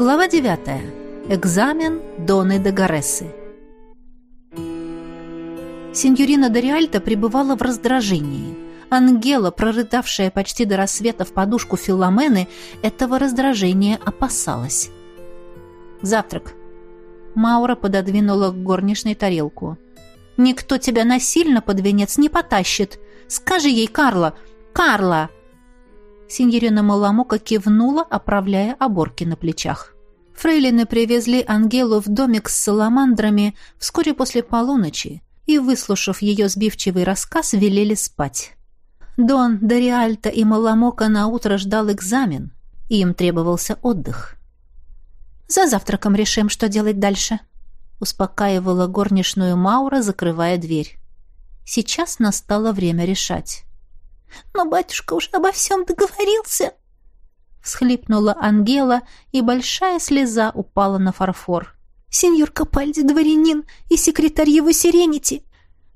Глава 9. Экзамен Доны де Гарессы. Синьорина Дориальта пребывала в раздражении. Ангела, прорыдавшая почти до рассвета в подушку Филомены, этого раздражения опасалась. «Завтрак». Маура пододвинула к горничной тарелку. «Никто тебя насильно под венец не потащит. Скажи ей, Карла! Карла!» Синьорина Маламока кивнула, оправляя оборки на плечах. Фрейлины привезли Ангелу в домик с саламандрами вскоре после полуночи и, выслушав ее сбивчивый рассказ, велели спать. Дон, Дориальта и Маламока наутро ждал экзамен, и им требовался отдых. «За завтраком решим, что делать дальше», — успокаивала горничную Маура, закрывая дверь. Сейчас настало время решать. Но батюшка уж обо всем договорился. Всхлипнула Ангела, и большая слеза упала на фарфор. Сеньор Капальди дворянин и секретарь его Сиренити.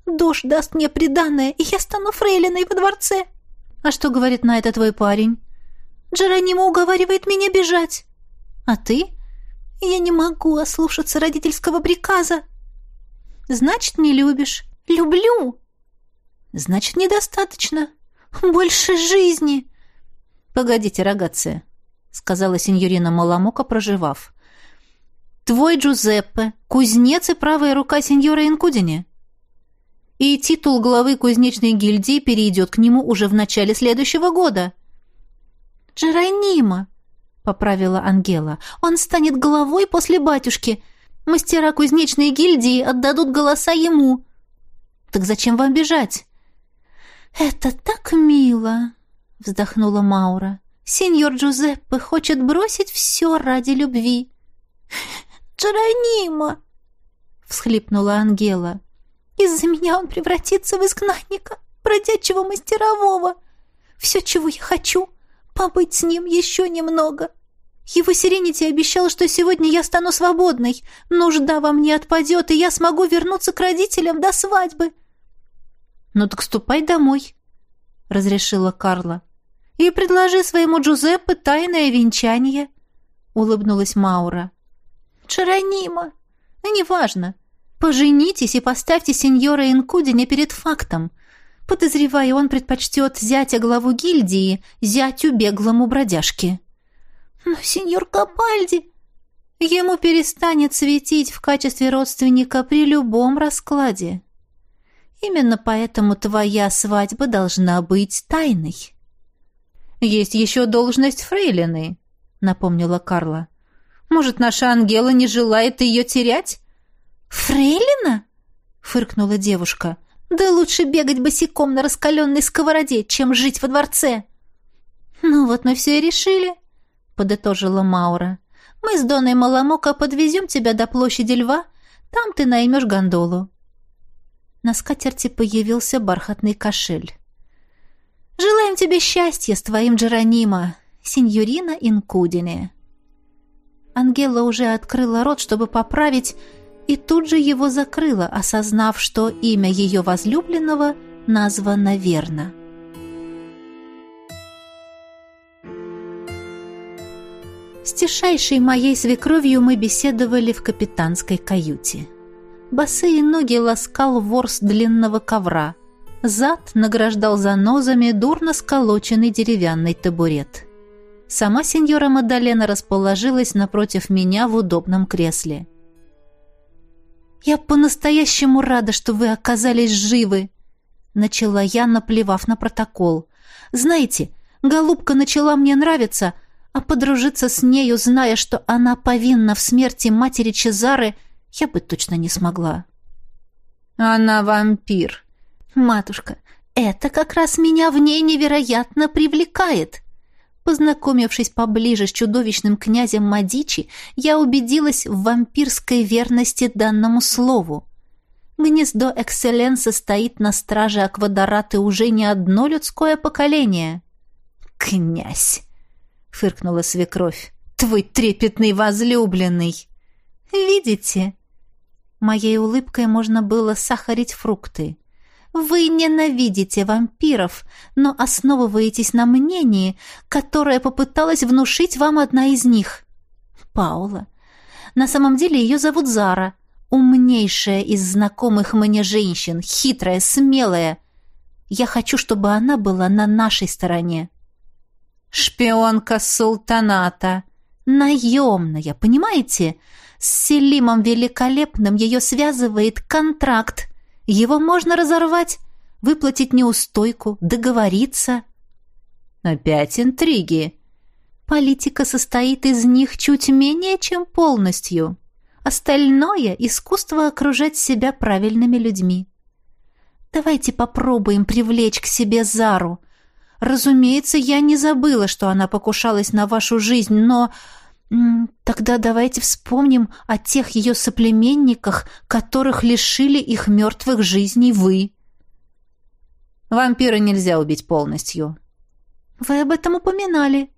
Дождь даст мне приданное, и я стану фрейлиной во дворце. А что говорит на это твой парень? Джеронимо уговаривает меня бежать. А ты? Я не могу ослушаться родительского приказа. Значит, не любишь. Люблю. Значит, недостаточно. Больше жизни!» «Погодите, рогация», — сказала сеньорина Маламока, проживав. «Твой Джузеппе — кузнец и правая рука сеньора Инкудини. И титул главы кузнечной гильдии перейдет к нему уже в начале следующего года». «Джеронима», — поправила Ангела, — «он станет главой после батюшки. Мастера кузнечной гильдии отдадут голоса ему». «Так зачем вам бежать?» «Это так мило!» — вздохнула Маура. «Сеньор Джузеппе хочет бросить все ради любви». «Джеронима!» — всхлипнула Ангела. «Из-за меня он превратится в изгнанника, бродячего мастерового. Все, чего я хочу, побыть с ним еще немного. Его Сиренити обещал, что сегодня я стану свободной. Нужда во мне отпадет, и я смогу вернуться к родителям до свадьбы». «Ну так ступай домой», — разрешила Карла. «И предложи своему Джузеппе тайное венчание», — улыбнулась Маура. «Джеронима!» «Ну, неважно. Поженитесь и поставьте сеньора Инкудиня перед фактом. Подозреваю, он предпочтет зятя главу гильдии, зятю беглому бродяжке». «Но сеньор Капальди...» Ему перестанет светить в качестве родственника при любом раскладе. Именно поэтому твоя свадьба должна быть тайной. Есть еще должность фрейлины, напомнила Карла. Может, наша Ангела не желает ее терять? Фрейлина? фыркнула девушка. Да лучше бегать босиком на раскаленной сковороде, чем жить во дворце. Ну вот мы все и решили, подытожила Маура. Мы с Доной Маламока подвезем тебя до площади Льва, там ты наймешь гондолу. На скатерти появился бархатный кошель. «Желаем тебе счастья с твоим Джеронима, сеньорина Инкудине». Ангела уже открыла рот, чтобы поправить, и тут же его закрыла, осознав, что имя ее возлюбленного названо верно. С тишайшей моей свекровью мы беседовали в капитанской каюте. Босые ноги ласкал ворс длинного ковра. Зад награждал занозами дурно сколоченный деревянный табурет. Сама сеньора Мадалена расположилась напротив меня в удобном кресле. «Я по-настоящему рада, что вы оказались живы!» Начала я, наплевав на протокол. «Знаете, голубка начала мне нравиться, а подружиться с нею, зная, что она повинна в смерти матери Чезары, — я бы точно не смогла. Она вампир. Матушка, это как раз меня в ней невероятно привлекает. Познакомившись поближе с чудовищным князем Мадичи, я убедилась в вампирской верности данному слову. Гнездо Экселленса стоит на страже Аквадораты уже не одно людское поколение. «Князь!» — фыркнула свекровь. «Твой трепетный возлюбленный!» «Видите?» Моей улыбкой можно было сахарить фрукты. Вы ненавидите вампиров, но основываетесь на мнении, которое попыталась внушить вам одна из них. Паула. На самом деле ее зовут Зара. Умнейшая из знакомых мне женщин, хитрая, смелая. Я хочу, чтобы она была на нашей стороне. Шпионка султаната. Наемная, понимаете? С Селимом Великолепным ее связывает контракт. Его можно разорвать, выплатить неустойку, договориться. Опять интриги. Политика состоит из них чуть менее, чем полностью. Остальное — искусство окружать себя правильными людьми. Давайте попробуем привлечь к себе Зару. Разумеется, я не забыла, что она покушалась на вашу жизнь, но... Тогда давайте вспомним о тех ее соплеменниках, которых лишили их мертвых жизней вы. Вампира нельзя убить полностью. Вы об этом упоминали.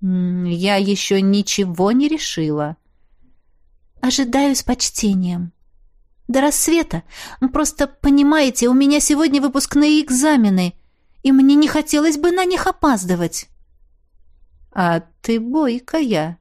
Я еще ничего не решила. Ожидаю с почтением. До рассвета. Просто, понимаете, у меня сегодня выпускные экзамены, и мне не хотелось бы на них опаздывать. А ты бойкая.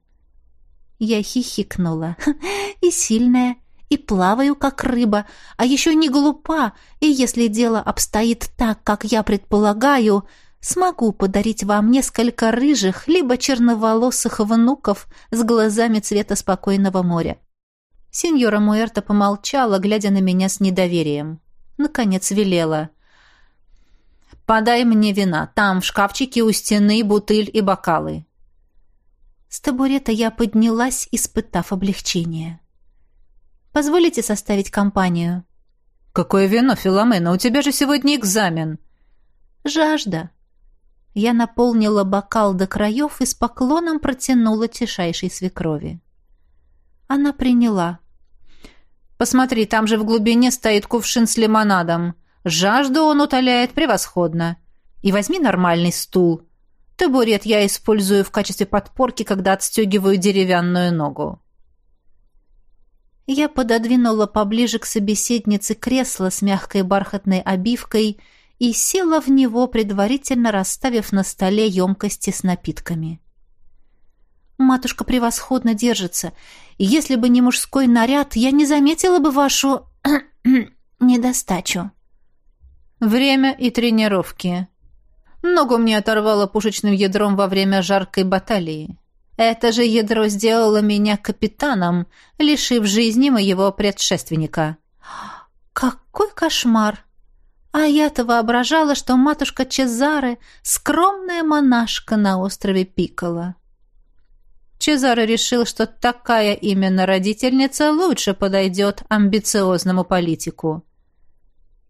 Я хихикнула. И сильная, и плаваю, как рыба, а еще не глупа, и если дело обстоит так, как я предполагаю, смогу подарить вам несколько рыжих, либо черноволосых внуков с глазами цвета спокойного моря. Сеньора Муэрта помолчала, глядя на меня с недоверием. Наконец велела. «Подай мне вина. Там в шкафчике у стены бутыль и бокалы». С табурета я поднялась, испытав облегчение. «Позволите составить компанию?» «Какое вино, Филомена? У тебя же сегодня экзамен». «Жажда», я наполнила бокал до краев и с поклоном протянула тишайшей свекрови. Она приняла. «Посмотри, там же в глубине стоит кувшин с лимонадом. Жажду он утоляет превосходно. И возьми нормальный стул. Табурет я использую в качестве подпорки, когда отстегиваю деревянную ногу». Я пододвинула поближе к собеседнице кресло с мягкой бархатной обивкой и села в него, предварительно расставив на столе емкости с напитками. «Матушка превосходно держится, если бы не мужской наряд, я не заметила бы вашу... недостачу». «Время и тренировки», Ногу мне оторвало пушечным ядром во время жаркой баталии. Это же ядро сделало меня капитаном, лишив жизни моего предшественника. Какой кошмар! А я-то воображала, что матушка Чезаре — скромная монашка на острове Пикола. Чезаре решил, что такая именно родительница лучше подойдет амбициозному политику.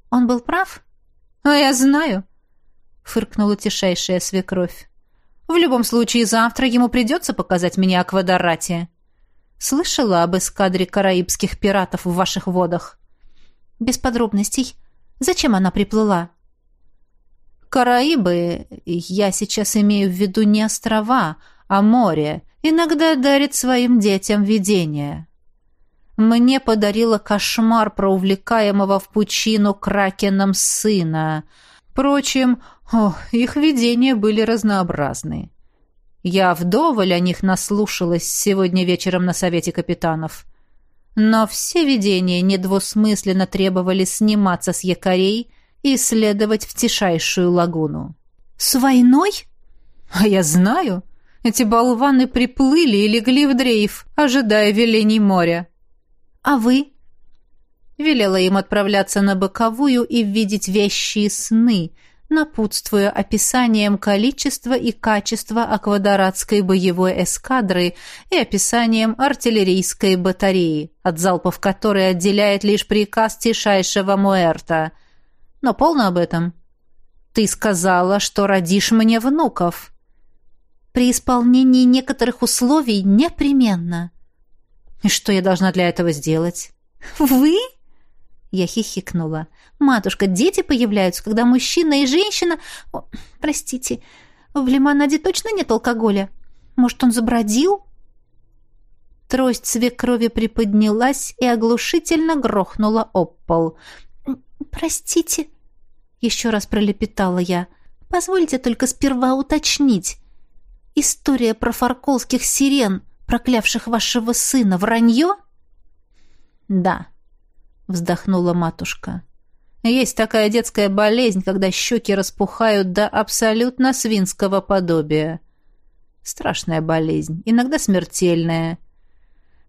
Он был прав? А я знаю, — фыркнула тишайшая свекровь. В любом случае, завтра ему придется показать мне аквадорате. Слышала об эскадре караибских пиратов в ваших водах? Без подробностей. Зачем она приплыла? Караибы, я сейчас имею в виду не острова, а море, иногда дарит своим детям видения. Мне подарила кошмар про увлекаемого в пучину кракеном сына. Впрочем, о, их видения были разнообразны. Я вдоволь о них наслушалась сегодня вечером на совете капитанов. Но все видения недвусмысленно требовали сниматься с якорей и следовать в тишайшую лагуну. «С войной?» «А я знаю. Эти болваны приплыли и легли в дрейф, ожидая велений моря». «А вы?» Велела им отправляться на боковую и видеть вещие сны, напутствуя описанием количества и качества аквадоратской боевой эскадры и описанием артиллерийской батареи, от залпов которой отделяет лишь приказ тишайшего Муэрта. Но полно об этом. Ты сказала, что родишь мне внуков. При исполнении некоторых условий непременно. И что я должна для этого сделать? Вы? Я хихикнула. «Матушка, дети появляются, когда мужчина и женщина... О, простите, в лимонаде точно нет алкоголя? Может, он забродил?» Трость свекрови приподнялась и оглушительно грохнула об пол. «Простите», — еще раз пролепетала я. «Позвольте только сперва уточнить. История про фарколских сирен, проклявших вашего сына, вранье?» «Да», — вздохнула матушка. «Есть такая детская болезнь, когда щеки распухают до абсолютно свинского подобия. Страшная болезнь, иногда смертельная.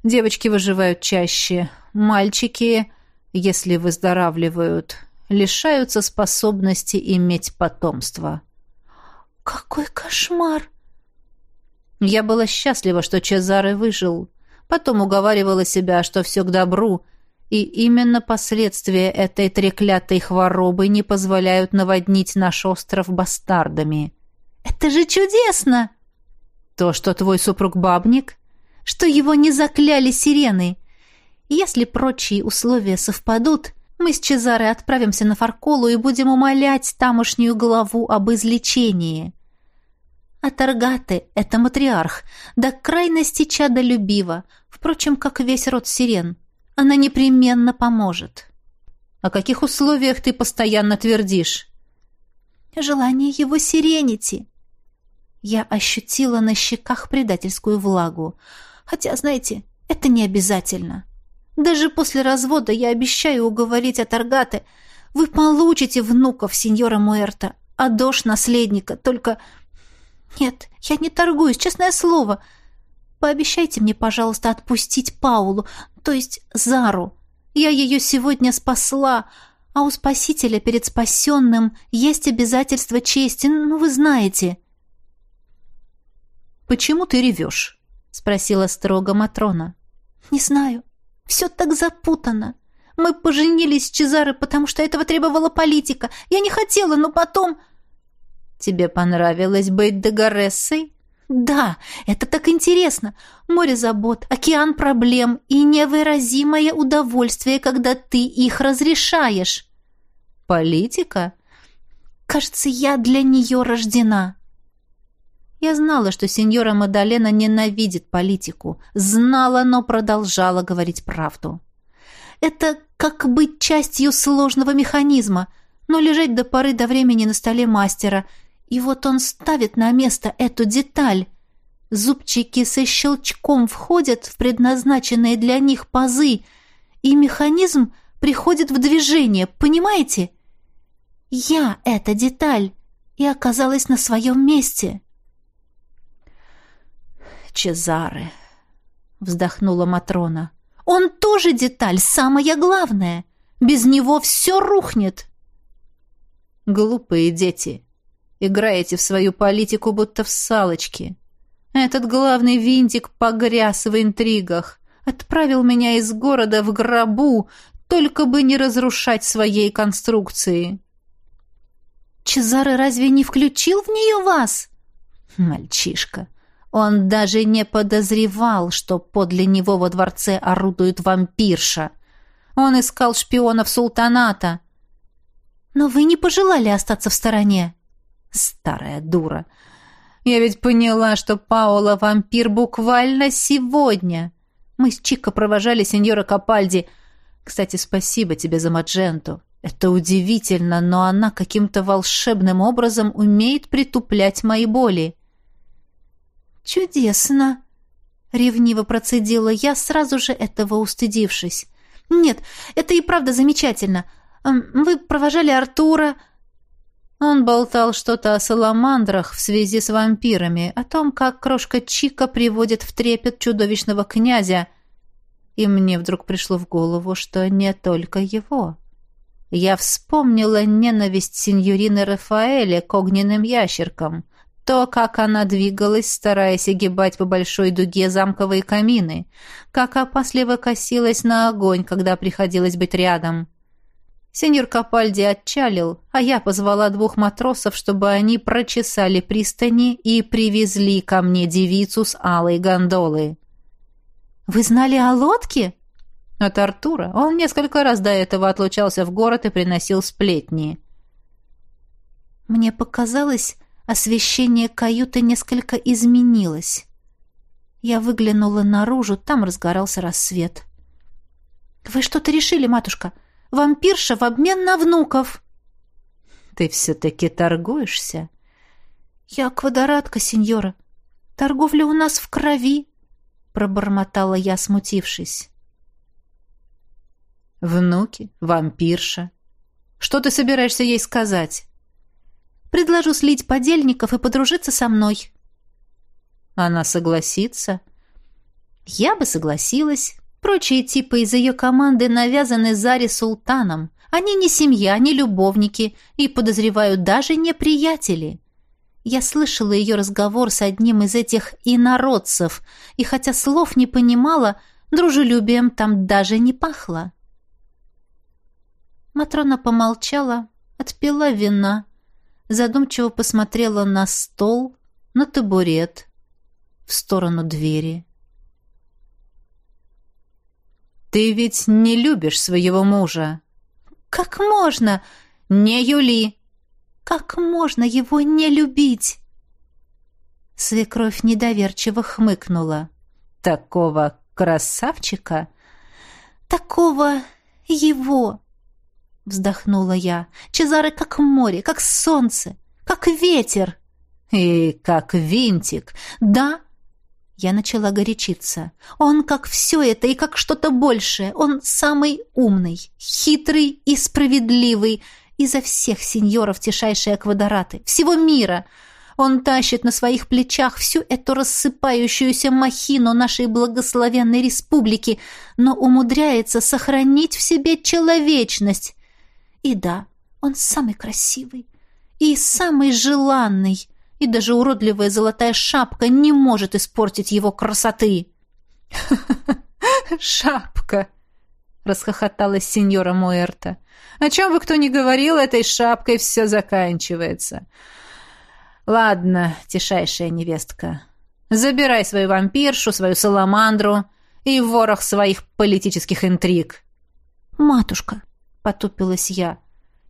Девочки выживают чаще, мальчики, если выздоравливают, лишаются способности иметь потомство». «Какой кошмар!» Я была счастлива, что Чезаре выжил. Потом уговаривала себя, что все к добру, и именно последствия этой треклятой хворобы не позволяют наводнить наш остров бастардами. «Это же чудесно!» «То, что твой супруг бабник?» «Что его не закляли сирены!» «Если прочие условия совпадут, мы с Чезаре отправимся на Фарколу и будем умолять тамошнюю главу об излечении». А Таргаты — это матриарх, до крайности чадолюбива, впрочем, как весь род сирен. Она непременно поможет. О каких условиях ты постоянно твердишь? Желание его сиренити. Я ощутила на щеках предательскую влагу. Хотя, знаете, это не обязательно. Даже после развода я обещаю уговорить Атаргаты. Вы получите внуков сеньора Муэрта, а дождь наследника, только... «Нет, я не торгуюсь, честное слово. Пообещайте мне, пожалуйста, отпустить Паулу, то есть Зару. Я ее сегодня спасла, а у спасителя перед спасенным есть обязательство чести, ну, вы знаете». «Почему ты ревешь?» — спросила строго Матрона. «Не знаю. Все так запутано. Мы поженились с Чезаре, потому что этого требовала политика. Я не хотела, но потом...» Тебе понравилось быть Дагорессой? Да, это так интересно. Море забот, океан проблем и невыразимое удовольствие, когда ты их разрешаешь. Политика? Кажется, я для нее рождена. Я знала, что сеньора Мадалена ненавидит политику. Знала, но продолжала говорить правду. Это как быть частью сложного механизма, но лежать до поры до времени на столе мастера — и вот он ставит на место эту деталь. Зубчики со щелчком входят в предназначенные для них пазы, и механизм приходит в движение, понимаете? Я эта деталь и оказалась на своем месте. Чезаре, вздохнула Матрона. Он тоже деталь, самое главное. Без него все рухнет. Глупые дети, Играете в свою политику, будто в салочки. Этот главный винтик погряз в интригах. Отправил меня из города в гробу, только бы не разрушать своей конструкции. Чезаре разве не включил в нее вас? Мальчишка. Он даже не подозревал, что подле него во дворце орудует вампирша. Он искал шпионов султаната. Но вы не пожелали остаться в стороне. Старая дура. Я ведь поняла, что Паоло вампир буквально сегодня. Мы с Чико провожали сеньора Капальди. Кстати, спасибо тебе за Мадженту. Это удивительно, но она каким-то волшебным образом умеет притуплять мои боли. Чудесно, ревниво процедила я, сразу же этого устыдившись. Нет, это и правда замечательно. Вы провожали Артура, он болтал что-то о саламандрах в связи с вампирами, о том, как крошка Чика приводит в трепет чудовищного князя. И мне вдруг пришло в голову, что не только его. Я вспомнила ненависть сеньорины Рафаэля к огненным ящеркам, то, как она двигалась, стараясь огибать по большой дуге замковые камины, как опасливо косилась на огонь, когда приходилось быть рядом. Сеньор Капальди отчалил, а я позвала двух матросов, чтобы они прочесали пристани и привезли ко мне девицу с алой гондолы. «Вы знали о лодке?» От Артура. Он несколько раз до этого отлучался в город и приносил сплетни. Мне показалось, освещение каюты несколько изменилось. Я выглянула наружу, там разгорался рассвет. «Вы что-то решили, матушка?» Вампирша в обмен на внуков. Ты все-таки торгуешься? Я квадратка, сеньора. Торговля у нас в крови. — пробормотала я, смутившись. «Внуки, вампирша. Что ты собираешься ей сказать?» «Предложу слить подельников и подружиться со мной». «Она согласится?» «Я бы согласилась. Прочие типы из ее команды навязаны Заре Султаном. Они не семья, не любовники и, подозреваю, даже не приятели. Я слышала ее разговор с одним из этих инородцев, и хотя слов не понимала, дружелюбием там даже не пахло. Матрона помолчала, отпила вина, задумчиво посмотрела на стол, на табурет, в сторону двери. «Ты ведь не любишь своего мужа?» «Как можно?» «Не Юли!» «Как можно его не любить?» Свекровь недоверчиво хмыкнула. «Такого красавчика?» «Такого его!» Вздохнула я. «Чезаре как море, как солнце, как ветер!» «И как винтик!» «Да, я начала горячиться. Он как все это и как что-то большее. Он самый умный, хитрый и справедливый изо всех сеньоров тишайшие квадраты, всего мира. Он тащит на своих плечах всю эту рассыпающуюся махину нашей благословенной республики, но умудряется сохранить в себе человечность. И да, он самый красивый и самый желанный, и даже уродливая золотая шапка не может испортить его красоты. «Шапка!» — расхохоталась сеньора Муэрта. «О чем бы кто ни говорил, этой шапкой все заканчивается. Ладно, тишайшая невестка, забирай свою вампиршу, свою саламандру и ворох своих политических интриг». «Матушка!» — потупилась я.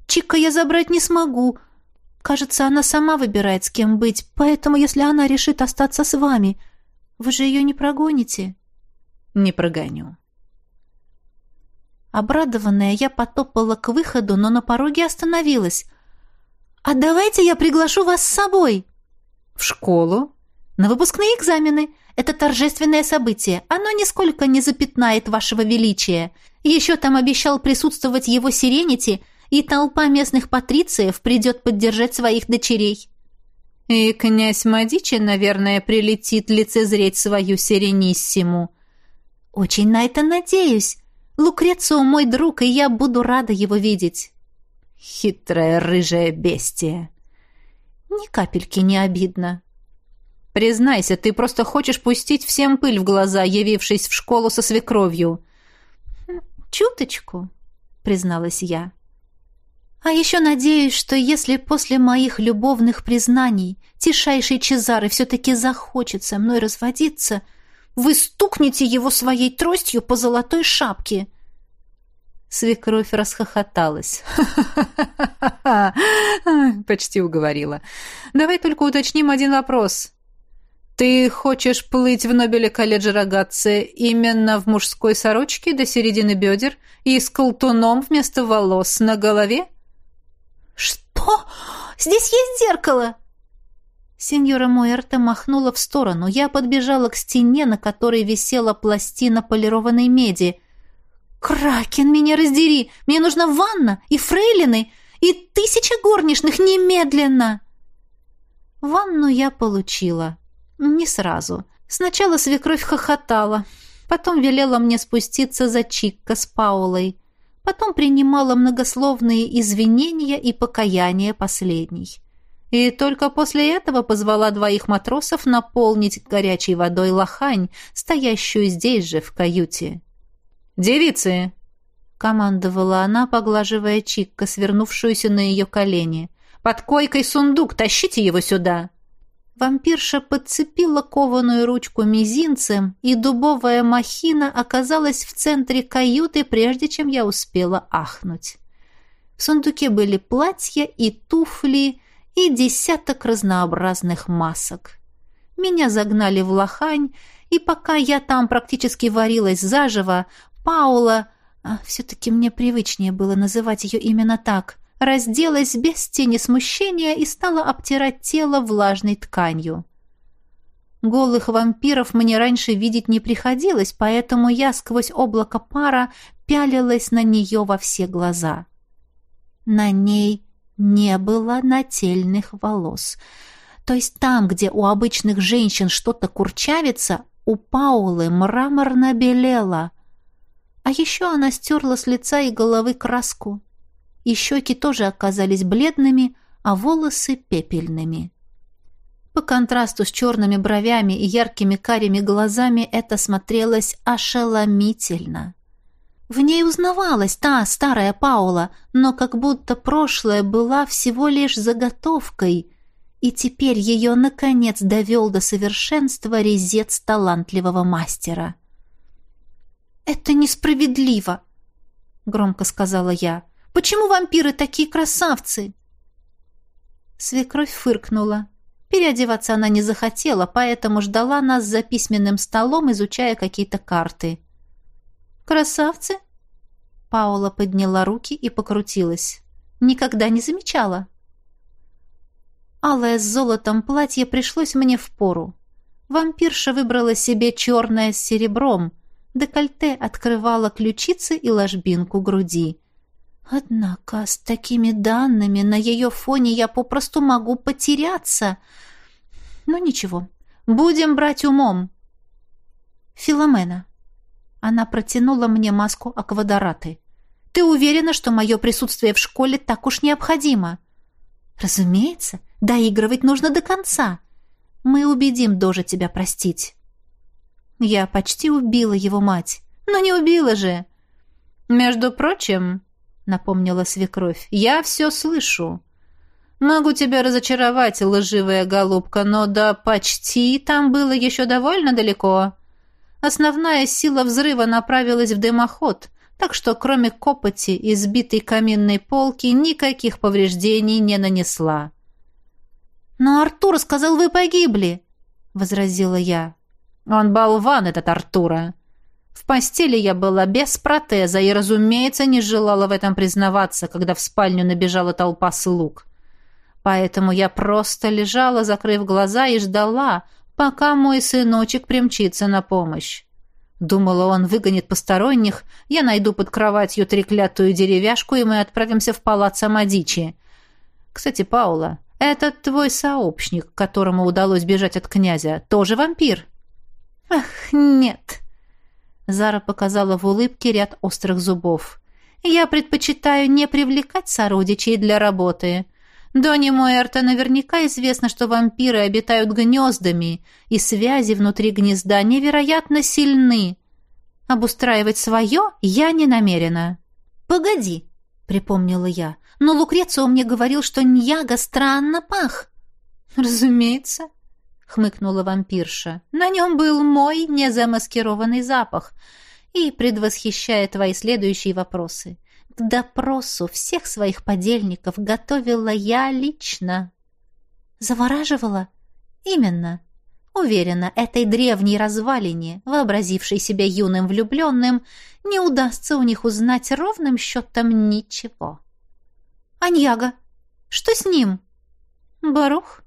«Чика я забрать не смогу, Кажется, она сама выбирает, с кем быть, поэтому если она решит остаться с вами, вы же ее не прогоните?» «Не прогоню». Обрадованная, я потопала к выходу, но на пороге остановилась. «А давайте я приглашу вас с собой!» «В школу?» «На выпускные экзамены. Это торжественное событие. Оно нисколько не запятнает вашего величия. Еще там обещал присутствовать его сиренити, и толпа местных патрициев придет поддержать своих дочерей. И князь Мадичи, наверное, прилетит лицезреть свою Серениссиму. Очень на это надеюсь. Лукрецио мой друг, и я буду рада его видеть. Хитрая рыжая бестия. Ни капельки не обидно. Признайся, ты просто хочешь пустить всем пыль в глаза, явившись в школу со свекровью. Чуточку, призналась я. А еще надеюсь, что если после моих любовных признаний тишайший Чезары все-таки захочет со мной разводиться, вы стукнете его своей тростью по золотой шапке. Свекровь расхохоталась. Почти уговорила. Давай только уточним один вопрос. Ты хочешь плыть в Нобеле колледжа Рогатце именно в мужской сорочке до середины бедер и с колтуном вместо волос на голове? «Что? Здесь есть зеркало!» Сеньора Муэрта махнула в сторону. Я подбежала к стене, на которой висела пластина полированной меди. «Кракен, меня раздери! Мне нужна ванна и фрейлины, и тысяча горничных немедленно!» Ванну я получила. Не сразу. Сначала свекровь хохотала, потом велела мне спуститься за Чикко с Паулой потом принимала многословные извинения и покаяния последней. И только после этого позвала двоих матросов наполнить горячей водой лохань, стоящую здесь же, в каюте. «Девицы!» — командовала она, поглаживая Чикка, свернувшуюся на ее колени. «Под койкой сундук, тащите его сюда!» Вампирша подцепила кованую ручку мизинцем, и дубовая махина оказалась в центре каюты, прежде чем я успела ахнуть. В сундуке были платья и туфли, и десяток разнообразных масок. Меня загнали в лохань, и пока я там практически варилась заживо, Паула, а все-таки мне привычнее было называть ее именно так, разделась без тени смущения и стала обтирать тело влажной тканью. Голых вампиров мне раньше видеть не приходилось, поэтому я сквозь облако пара пялилась на нее во все глаза. На ней не было нательных волос. То есть там, где у обычных женщин что-то курчавится, у Паулы мраморно белело. А еще она стерла с лица и головы краску. И щеки тоже оказались бледными, а волосы пепельными. По контрасту с черными бровями и яркими карими глазами это смотрелось ошеломительно. В ней узнавалась та старая Паула, но как будто прошлое была всего лишь заготовкой, и теперь ее, наконец, довел до совершенства резец талантливого мастера. «Это несправедливо», — громко сказала я. «Почему вампиры такие красавцы?» Свекровь фыркнула. Переодеваться она не захотела, поэтому ждала нас за письменным столом, изучая какие-то карты. «Красавцы?» Паула подняла руки и покрутилась. «Никогда не замечала». Алое с золотом платье пришлось мне в пору. Вампирша выбрала себе черное с серебром. Декольте открывало ключицы и ложбинку груди. Однако с такими данными на ее фоне я попросту могу потеряться. Ну ничего, будем брать умом. Филомена. Она протянула мне маску аквадораты. «Ты уверена, что мое присутствие в школе так уж необходимо?» «Разумеется. Доигрывать нужно до конца. Мы убедим Дожа тебя простить». Я почти убила его мать. Но не убила же. «Между прочим», — напомнила свекровь, — «я все слышу». «Могу тебя разочаровать, лживая голубка, но да почти там было еще довольно далеко. Основная сила взрыва направилась в дымоход, так что кроме копоти и сбитой каминной полки никаких повреждений не нанесла. «Но Артур сказал, вы погибли», — возразила я. «Он болван, этот Артура. В постели я была без протеза и, разумеется, не желала в этом признаваться, когда в спальню набежала толпа слуг. Поэтому я просто лежала, закрыв глаза, и ждала, пока мой сыночек примчится на помощь. Думала, он выгонит посторонних, я найду под кроватью треклятую деревяшку, и мы отправимся в палац Амадичи. Кстати, Паула, этот твой сообщник, которому удалось бежать от князя, тоже вампир? Ах, нет. Зара показала в улыбке ряд острых зубов. Я предпочитаю не привлекать сородичей для работы. Дони Муэрта наверняка известно, что вампиры обитают гнездами, и связи внутри гнезда невероятно сильны. Обустраивать свое я не намерена. «Погоди», — припомнила я, — «но Лукрецио мне говорил, что Ньяга странно пах». «Разумеется», — хмыкнула вампирша, — «на нем был мой незамаскированный запах» и предвосхищая твои следующие вопросы. К допросу всех своих подельников готовила я лично. Завораживала? Именно. Уверена, этой древней развалине, вообразившей себя юным влюбленным, не удастся у них узнать ровным счетом ничего. Аньяга, что с ним? Барух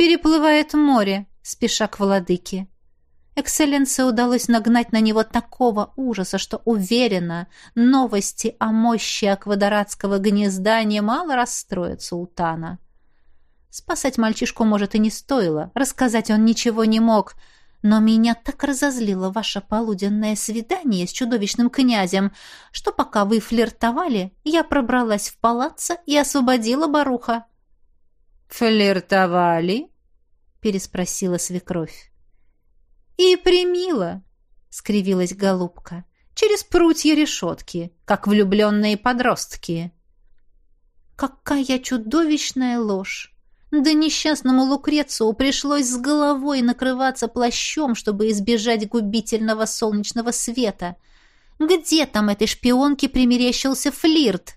переплывает море, спеша к владыке. Экселленсе удалось нагнать на него такого ужаса, что уверена, новости о мощи аквадоратского гнезда немало расстроят султана. Спасать мальчишку, может, и не стоило, рассказать он ничего не мог, но меня так разозлило ваше полуденное свидание с чудовищным князем, что пока вы флиртовали, я пробралась в палаццо и освободила Баруха. «Флиртовали?» — переспросила свекровь. «И примила», — скривилась голубка, — «через прутья решетки, как влюбленные подростки». «Какая чудовищная ложь! Да несчастному Лукрецу пришлось с головой накрываться плащом, чтобы избежать губительного солнечного света. Где там этой шпионке примерещился флирт?»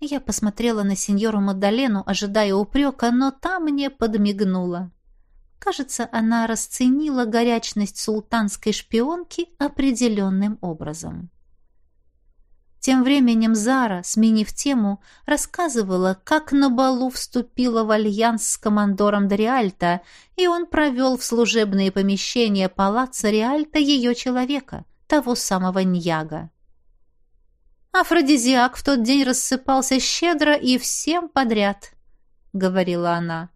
Я посмотрела на сеньору Мадалену, ожидая упрека, но та мне подмигнула. Кажется, она расценила горячность султанской шпионки определенным образом. Тем временем Зара, сменив тему, рассказывала, как на балу вступила в альянс с командором Дориальта, и он провел в служебные помещения палаца Риальта ее человека, того самого Ньяга. «Афродизиак в тот день рассыпался щедро и всем подряд», — говорила она.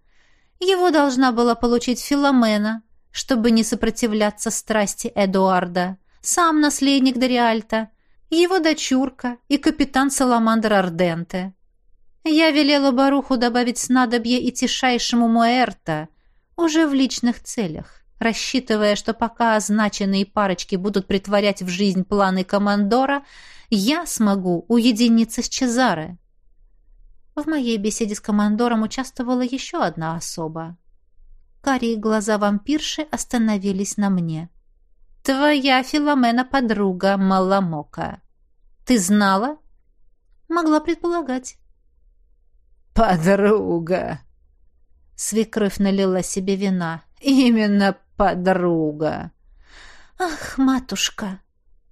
«Его должна была получить Филомена, чтобы не сопротивляться страсти Эдуарда, сам наследник Дориальта, его дочурка и капитан Саламандр Арденте. Я велела Баруху добавить снадобье и тишайшему Муэрта, уже в личных целях рассчитывая, что пока означенные парочки будут притворять в жизнь планы командора, я смогу уединиться с Чезаре. В моей беседе с командором участвовала еще одна особа. Карие глаза вампирши остановились на мне. «Твоя Филомена подруга Маламока. Ты знала?» «Могла предполагать». «Подруга!» Свекровь налила себе вина. «Именно подруга!» «Ах, матушка!» —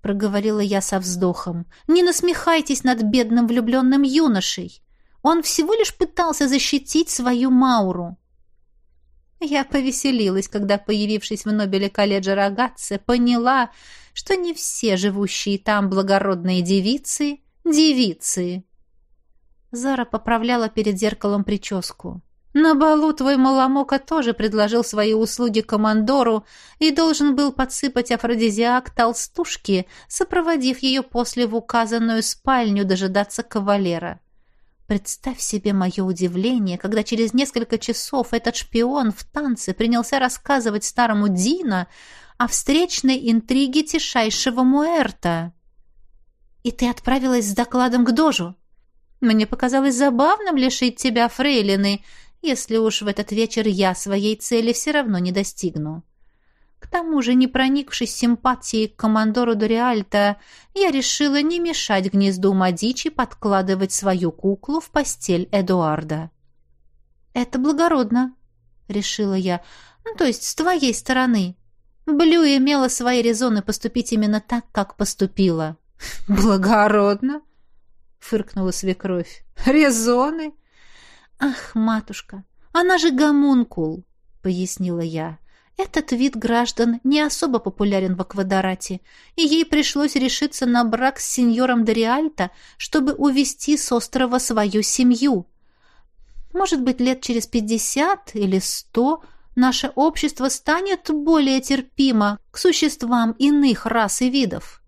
проговорила я со вздохом. «Не насмехайтесь над бедным влюбленным юношей. Он всего лишь пытался защитить свою Мауру». Я повеселилась, когда, появившись в Нобеле колледжа Рогатце, поняла, что не все живущие там благородные девицы — девицы. Зара поправляла перед зеркалом прическу. На балу твой Маламока тоже предложил свои услуги командору и должен был подсыпать афродизиак толстушке, сопроводив ее после в указанную спальню дожидаться кавалера. Представь себе мое удивление, когда через несколько часов этот шпион в танце принялся рассказывать старому Дина о встречной интриге тишайшего Муэрта. «И ты отправилась с докладом к Дожу?» Мне показалось забавным лишить тебя фрейлины, если уж в этот вечер я своей цели все равно не достигну. К тому же, не проникшись симпатией к командору Дориальта, я решила не мешать гнезду Мадичи подкладывать свою куклу в постель Эдуарда. «Это благородно», — решила я, — «ну, то есть с твоей стороны». Блю имела свои резоны поступить именно так, как поступила. «Благородно?» — фыркнула свекровь. «Резоны? «Ах, матушка, она же гомункул», — пояснила я. «Этот вид граждан не особо популярен в Аквадорате, и ей пришлось решиться на брак с сеньором Дориальто, чтобы увести с острова свою семью. Может быть, лет через пятьдесят или сто наше общество станет более терпимо к существам иных рас и видов.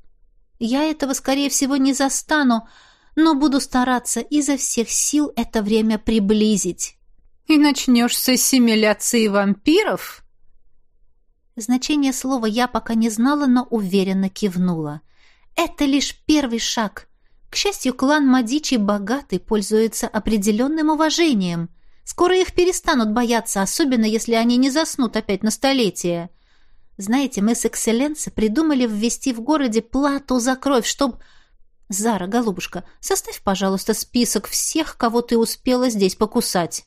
Я этого, скорее всего, не застану, — но буду стараться изо всех сил это время приблизить. И начнешь с ассимиляции вампиров? Значение слова я пока не знала, но уверенно кивнула. Это лишь первый шаг. К счастью, клан Мадичи богатый, пользуется определенным уважением. Скоро их перестанут бояться, особенно если они не заснут опять на столетие. Знаете, мы с Экселленса придумали ввести в городе плату за кровь, чтобы «Зара, голубушка, составь, пожалуйста, список всех, кого ты успела здесь покусать».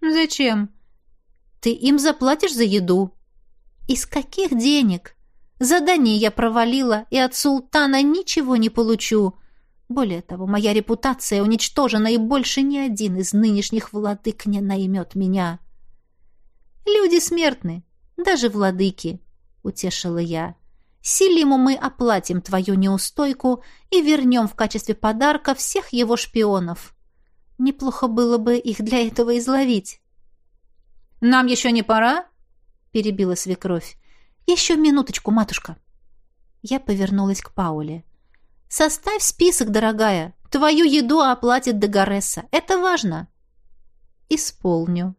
«Зачем?» «Ты им заплатишь за еду». «Из каких денег?» «Задание я провалила, и от султана ничего не получу». Более того, моя репутация уничтожена, и больше ни один из нынешних владык не наймет меня. Люди смертны, даже владыки, — утешила я. Силиму мы оплатим твою неустойку и вернем в качестве подарка всех его шпионов. Неплохо было бы их для этого изловить. «Нам еще не пора?» — перебила свекровь. «Еще минуточку, матушка». Я повернулась к Пауле. «Составь список, дорогая. Твою еду оплатит Дегаресса. Это важно». «Исполню».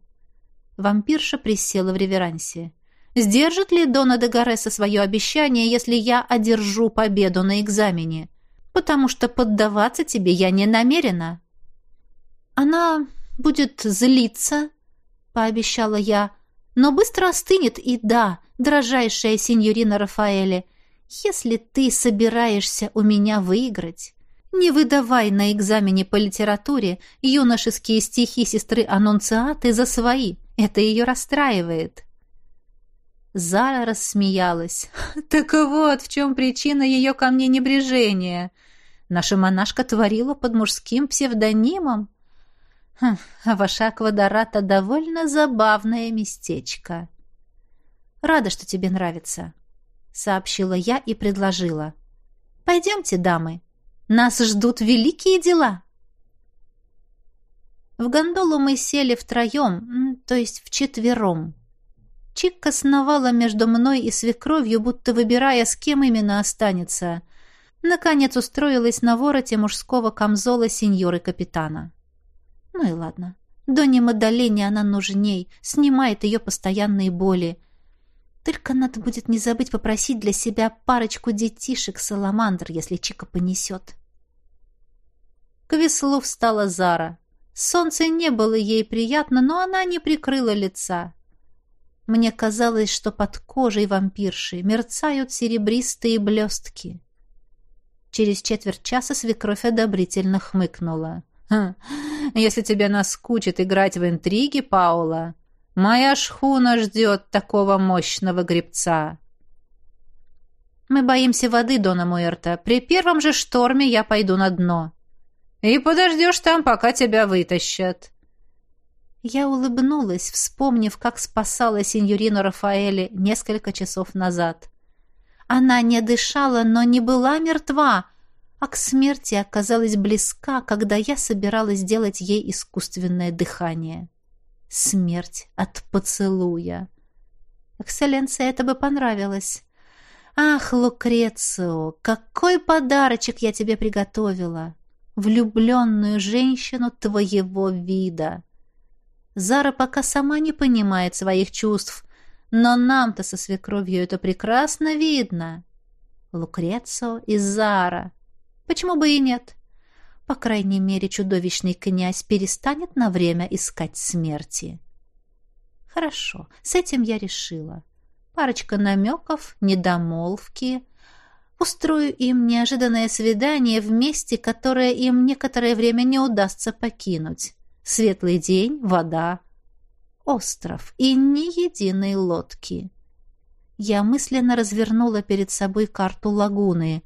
Вампирша присела в реверансе. Сдержит ли Дона де Гареса свое обещание, если я одержу победу на экзамене? Потому что поддаваться тебе я не намерена. Она будет злиться, пообещала я, но быстро остынет, и да, дрожайшая сеньорина Рафаэле, если ты собираешься у меня выиграть, не выдавай на экзамене по литературе юношеские стихи сестры Аннунциаты за свои. Это ее расстраивает. Зара рассмеялась. «Так вот, в чем причина ее ко мне небрежения. Наша монашка творила под мужским псевдонимом. Хм, а ваша Аквадората довольно забавное местечко. Рада, что тебе нравится, сообщила я и предложила. Пойдемте, дамы. Нас ждут великие дела. В гондолу мы сели втроем, то есть вчетвером. Чикка сновала между мной и свекровью, будто выбирая, с кем именно останется. Наконец устроилась на вороте мужского камзола сеньоры-капитана. Ну и ладно. Доне Мадалине она нужней, снимает ее постоянные боли. Только надо будет не забыть попросить для себя парочку детишек-саламандр, если Чика понесет. К веслу встала Зара. Солнце не было ей приятно, но она не прикрыла лица. Мне казалось, что под кожей вампирши мерцают серебристые блестки. Через четверть часа свекровь одобрительно хмыкнула. «Хм, «Если тебе наскучит играть в интриги, Паула, моя шхуна ждет такого мощного гребца». «Мы боимся воды, Дона Муэрта. При первом же шторме я пойду на дно». «И подождешь там, пока тебя вытащат», я улыбнулась, вспомнив, как спасала сеньорину Рафаэле несколько часов назад. Она не дышала, но не была мертва, а к смерти оказалась близка, когда я собиралась сделать ей искусственное дыхание. Смерть от поцелуя. Экселленция это бы понравилось. Ах, Лукрецио, какой подарочек я тебе приготовила! Влюбленную женщину твоего вида! Зара пока сама не понимает своих чувств, но нам-то со свекровью это прекрасно видно. Лукрецо и Зара. Почему бы и нет? По крайней мере, чудовищный князь перестанет на время искать смерти. Хорошо, с этим я решила. Парочка намеков, недомолвки. Устрою им неожиданное свидание в месте, которое им некоторое время не удастся покинуть. Светлый день, вода, остров и ни единой лодки. Я мысленно развернула перед собой карту лагуны.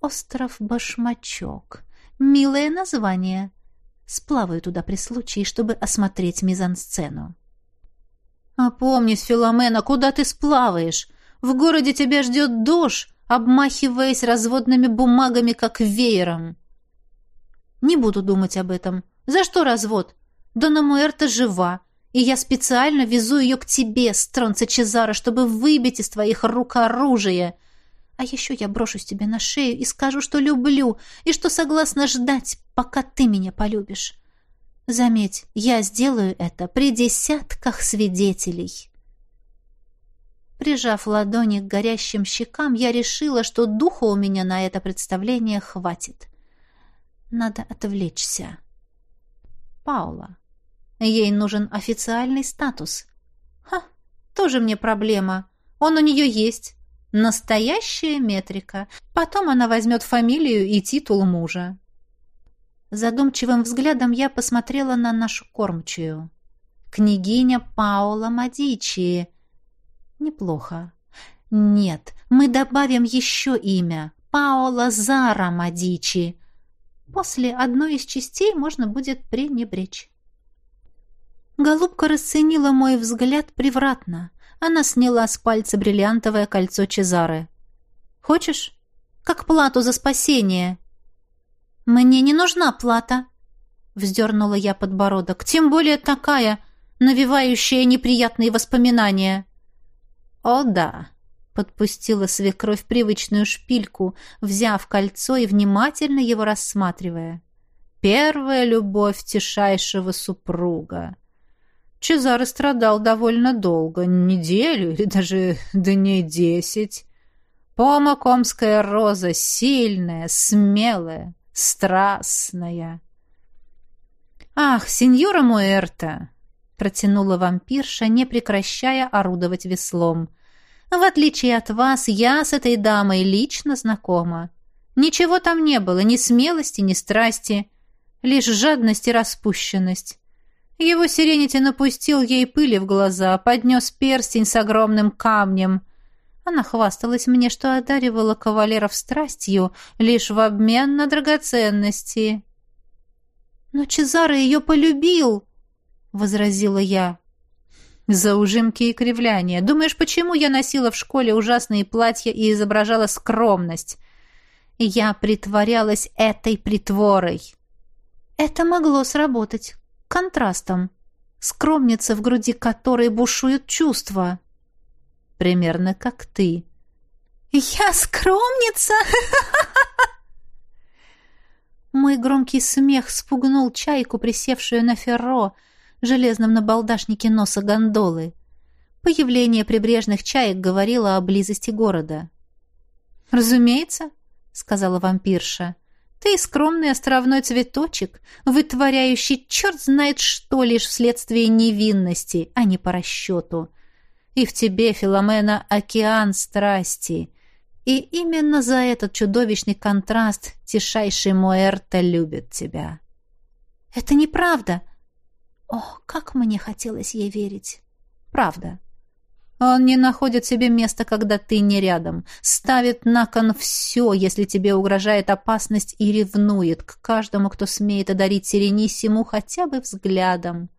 Остров Башмачок. Милое название. Сплаваю туда при случае, чтобы осмотреть мизансцену. «Опомнись, Филомена, куда ты сплаваешь? В городе тебя ждет дождь, обмахиваясь разводными бумагами, как веером». «Не буду думать об этом. За что развод? Дона Муэрта жива, и я специально везу ее к тебе, Стронца Чезаро, чтобы выбить из твоих рук оружие. А еще я брошусь тебе на шею и скажу, что люблю, и что согласна ждать, пока ты меня полюбишь. Заметь, я сделаю это при десятках свидетелей». Прижав ладони к горящим щекам, я решила, что духа у меня на это представление хватит. Надо отвлечься. Паула. Ей нужен официальный статус. Ха, тоже мне проблема. Он у нее есть. Настоящая метрика. Потом она возьмет фамилию и титул мужа. Задумчивым взглядом я посмотрела на нашу кормчую. Княгиня Паула Мадичи. Неплохо. Нет, мы добавим еще имя. Паула Зара Мадичи. После одной из частей можно будет пренебречь. Голубка расценила мой взгляд превратно. Она сняла с пальца бриллиантовое кольцо Чезары. «Хочешь? Как плату за спасение?» «Мне не нужна плата», — вздернула я подбородок. «Тем более такая, навевающая неприятные воспоминания». «О да», Подпустила свекровь привычную шпильку, взяв кольцо и внимательно его рассматривая. Первая любовь тишайшего супруга. Чезаро страдал довольно долго, неделю или даже дней десять. Помакомская роза сильная, смелая, страстная. «Ах, сеньора Муэрта!» — протянула вампирша, не прекращая орудовать веслом — в отличие от вас, я с этой дамой лично знакома. Ничего там не было, ни смелости, ни страсти, лишь жадность и распущенность. Его сиренити напустил ей пыли в глаза, поднес перстень с огромным камнем. Она хвасталась мне, что одаривала кавалеров страстью лишь в обмен на драгоценности. «Но Чезаро ее полюбил!» — возразила я. «За ужимки и кривляния. Думаешь, почему я носила в школе ужасные платья и изображала скромность? Я притворялась этой притворой. Это могло сработать. Контрастом. Скромница, в груди которой бушуют чувства. Примерно как ты». «Я скромница?» Мой громкий смех спугнул чайку, присевшую на ферро, железном набалдашнике носа гондолы. Появление прибрежных чаек говорило о близости города. «Разумеется», — сказала вампирша, — «ты скромный островной цветочек, вытворяющий черт знает что лишь вследствие невинности, а не по расчету. И в тебе, Филомена, океан страсти, и именно за этот чудовищный контраст тишайший Муэрта любит тебя. Это неправда. О, как мне хотелось ей верить. Правда. Он не находит себе места, когда ты не рядом. Ставит на кон все, если тебе угрожает опасность, и ревнует к каждому, кто смеет одарить Сирениссиму хотя бы взглядом.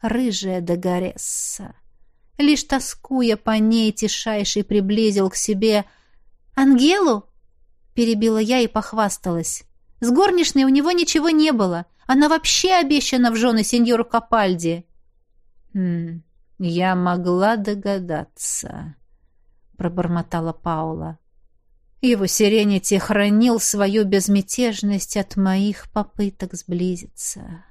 Рыжая Дагаресса. Лишь тоскуя по ней, тишайший приблизил к себе — «Ангелу?» — перебила я и похвасталась. «С горничной у него ничего не было. Она вообще обещана в жены сеньору Капальди». «Хм, я могла догадаться», — пробормотала Паула. Его Сиренити хранил свою безмятежность от моих попыток сблизиться.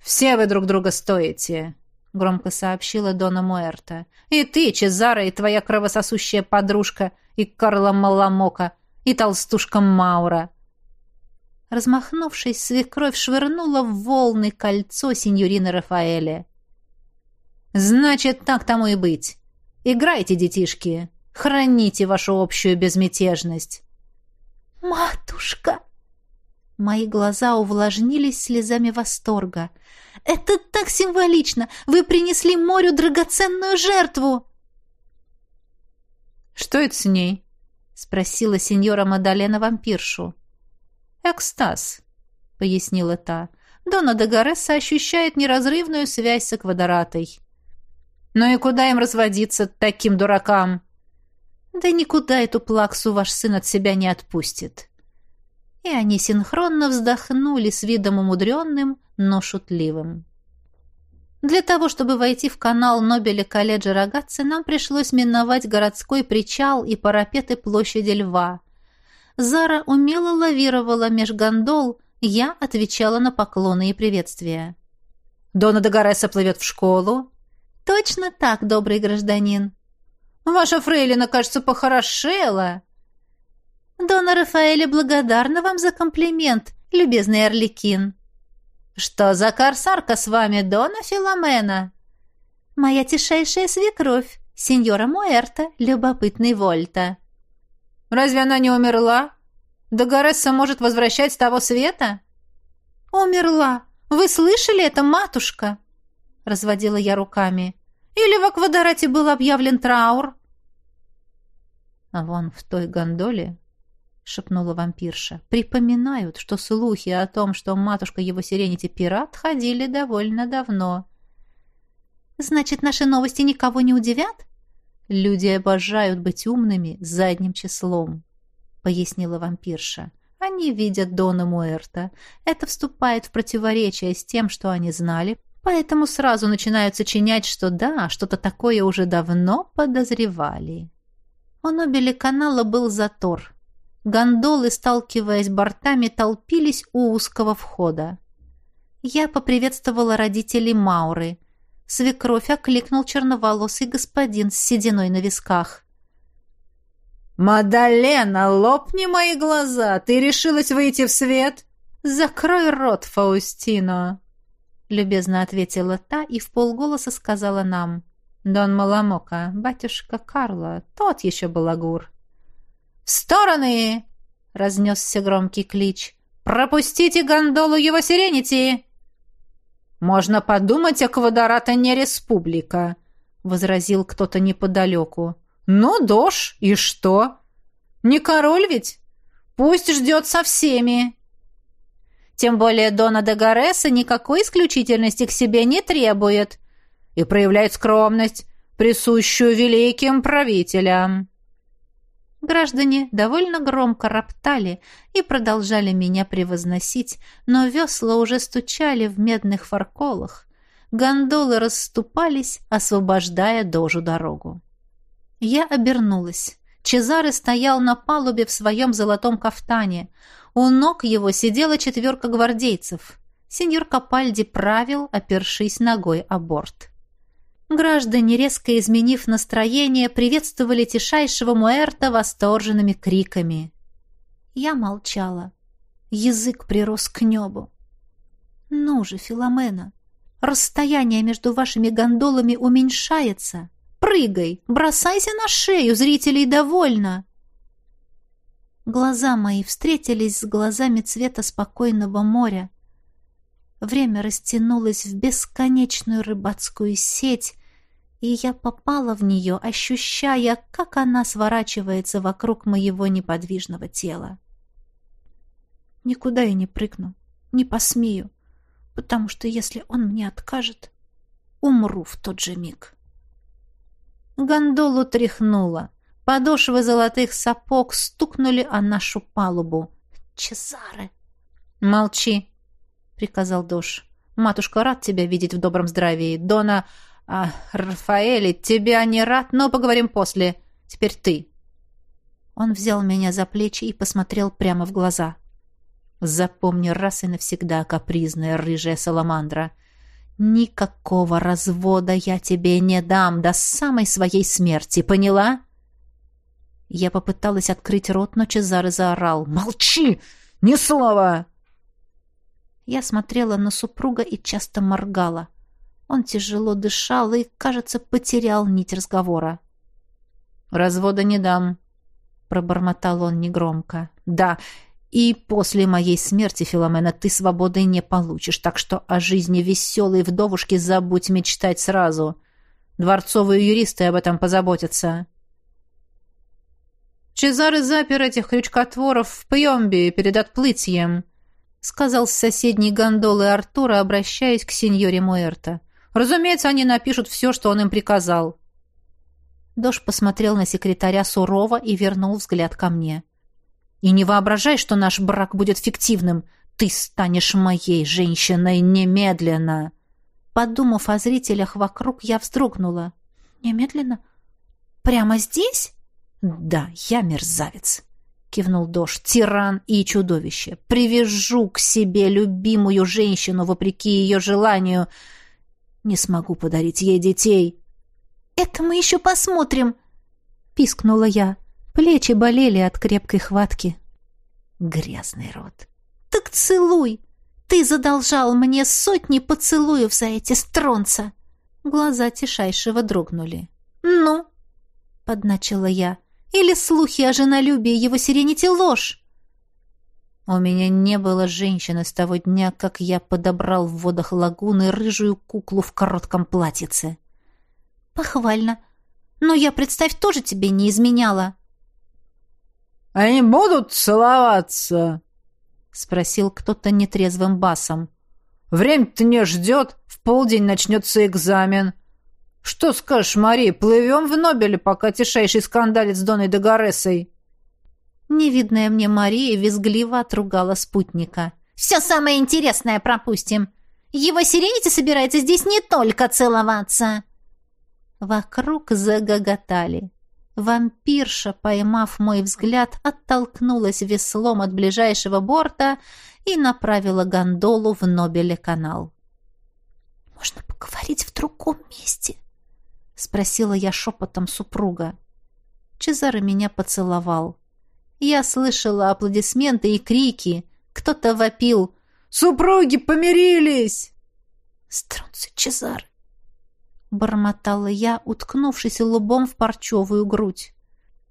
«Все вы друг друга стоите», — громко сообщила Дона Муэрта. «И ты, Чезаро, и твоя кровососущая подружка, и Карла Маламока, и толстушка Маура». Размахнувшись, свекровь швырнула в волны кольцо сеньорины Рафаэле. «Значит, так тому и быть. Играйте, детишки, храните вашу общую безмятежность». «Матушка!» Мои глаза увлажнились слезами восторга. «Это так символично! Вы принесли морю драгоценную жертву!» «Что это с ней?» — спросила сеньора Мадалена вампиршу. «Экстаз», — пояснила та. «Дона де Гаресса ощущает неразрывную связь с аквадоратой». «Ну и куда им разводиться таким дуракам?» «Да никуда эту плаксу ваш сын от себя не отпустит». И они синхронно вздохнули с видом умудренным, но шутливым. Для того, чтобы войти в канал Нобеля колледжа Рогатцы, нам пришлось миновать городской причал и парапеты площади Льва. Зара умело лавировала меж гондол, я отвечала на поклоны и приветствия. «Дона Дагореса плывет в школу?» «Точно так, добрый гражданин». «Ваша фрейлина, кажется, похорошела». «Дона Рафаэля благодарна вам за комплимент, любезный Орликин». «Что за корсарка с вами, Дона Филомена?» «Моя тишайшая свекровь, сеньора Муэрта, любопытный Вольта». «Разве она не умерла? Дагоресса может возвращать с того света?» «Умерла. Вы слышали это, матушка?» Разводила я руками. «Или в Аквадорате был объявлен траур?» А вон в той гондоле — шепнула вампирша. «Припоминают, что слухи о том, что матушка его Сиренити пират, ходили довольно давно». «Значит, наши новости никого не удивят?» «Люди обожают быть умными задним числом», — пояснила вампирша. «Они видят Дона Муэрта. Это вступает в противоречие с тем, что они знали, поэтому сразу начинают сочинять, что да, что-то такое уже давно подозревали». У Нобеля канала был затор — Гондолы, сталкиваясь бортами, толпились у узкого входа. Я поприветствовала родителей Мауры. Свекровь окликнул черноволосый господин с сединой на висках. «Мадалена, лопни мои глаза! Ты решилась выйти в свет?» «Закрой рот, Фаустино!» Любезно ответила та и в полголоса сказала нам. «Дон Маламока, батюшка Карло, тот еще балагур». «В стороны!» — разнесся громкий клич. «Пропустите гондолу его сиренити!» «Можно подумать, Аквадората не республика», — возразил кто-то неподалеку. «Ну, дождь, и что? Не король ведь? Пусть ждет со всеми». Тем более Дона де Гареса никакой исключительности к себе не требует и проявляет скромность, присущую великим правителям. Граждане довольно громко роптали и продолжали меня превозносить, но весла уже стучали в медных фарколах. Гондолы расступались, освобождая дожу дорогу. Я обернулась. Чезаре стоял на палубе в своем золотом кафтане. У ног его сидела четверка гвардейцев. Сеньор Капальди правил, опершись ногой о борт. Граждане, резко изменив настроение, приветствовали тишайшего Муэрта восторженными криками. Я молчала. Язык прирос к небу. «Ну же, Филомена, расстояние между вашими гондолами уменьшается. Прыгай, бросайся на шею, зрителей довольно!» Глаза мои встретились с глазами цвета спокойного моря. Время растянулось в бесконечную рыбацкую сеть, и я попала в нее, ощущая, как она сворачивается вокруг моего неподвижного тела. Никуда я не прыгну, не посмею, потому что если он мне откажет, умру в тот же миг. Гондолу тряхнула. Подошвы золотых сапог стукнули о нашу палубу. «Чезаре!» «Молчи!» — приказал Дош. «Матушка рад тебя видеть в добром здравии. Дона...» «А, Рафаэль, тебя не рад, но поговорим после. Теперь ты». Он взял меня за плечи и посмотрел прямо в глаза. «Запомни раз и навсегда, капризная рыжая саламандра. Никакого развода я тебе не дам до самой своей смерти, поняла?» Я попыталась открыть рот, но Чезаре заорал. «Молчи! Ни слова!» Я смотрела на супруга и часто моргала. Он тяжело дышал и, кажется, потерял нить разговора. «Развода не дам», — пробормотал он негромко. «Да, и после моей смерти, Филомена, ты свободы не получишь, так что о жизни веселой вдовушки забудь мечтать сразу. Дворцовые юристы об этом позаботятся». «Чезаре запер этих крючкотворов в Пьембе перед отплытием», — сказал с соседней гондолы Артура, обращаясь к сеньоре Муэрто. Разумеется, они напишут все, что он им приказал. Дош посмотрел на секретаря сурово и вернул взгляд ко мне. «И не воображай, что наш брак будет фиктивным. Ты станешь моей женщиной немедленно!» Подумав о зрителях вокруг, я вздрогнула. «Немедленно? Прямо здесь?» «Да, я мерзавец», — кивнул Дош, — «тиран и чудовище. Привяжу к себе любимую женщину вопреки ее желанию, не смогу подарить ей детей. Это мы еще посмотрим, пискнула я. Плечи болели от крепкой хватки. Грязный рот. Так целуй. Ты задолжал мне сотни поцелуев за эти стронца. Глаза тишайшего дрогнули. Ну, подначила я. Или слухи о женолюбии его сирените ложь? У меня не было женщины с того дня, как я подобрал в водах лагуны рыжую куклу в коротком платьице. Похвально. Но я, представь, тоже тебе не изменяла. Они будут целоваться? Спросил кто-то нетрезвым басом. Время-то не ждет. В полдень начнется экзамен. Что скажешь, Мари, плывем в Нобеле, пока тишайший скандалит с Доной Дегаресой? Невидная мне Мария визгливо отругала спутника. «Все самое интересное пропустим. Его сирените собирается здесь не только целоваться». Вокруг загоготали. Вампирша, поймав мой взгляд, оттолкнулась веслом от ближайшего борта и направила гондолу в Нобеле-канал. «Можно поговорить в другом месте?» — спросила я шепотом супруга. Чезаро меня поцеловал. Я слышала аплодисменты и крики. Кто-то вопил «Супруги помирились!» «Стронцы Чезары!» Бормотала я, уткнувшись лбом в парчевую грудь.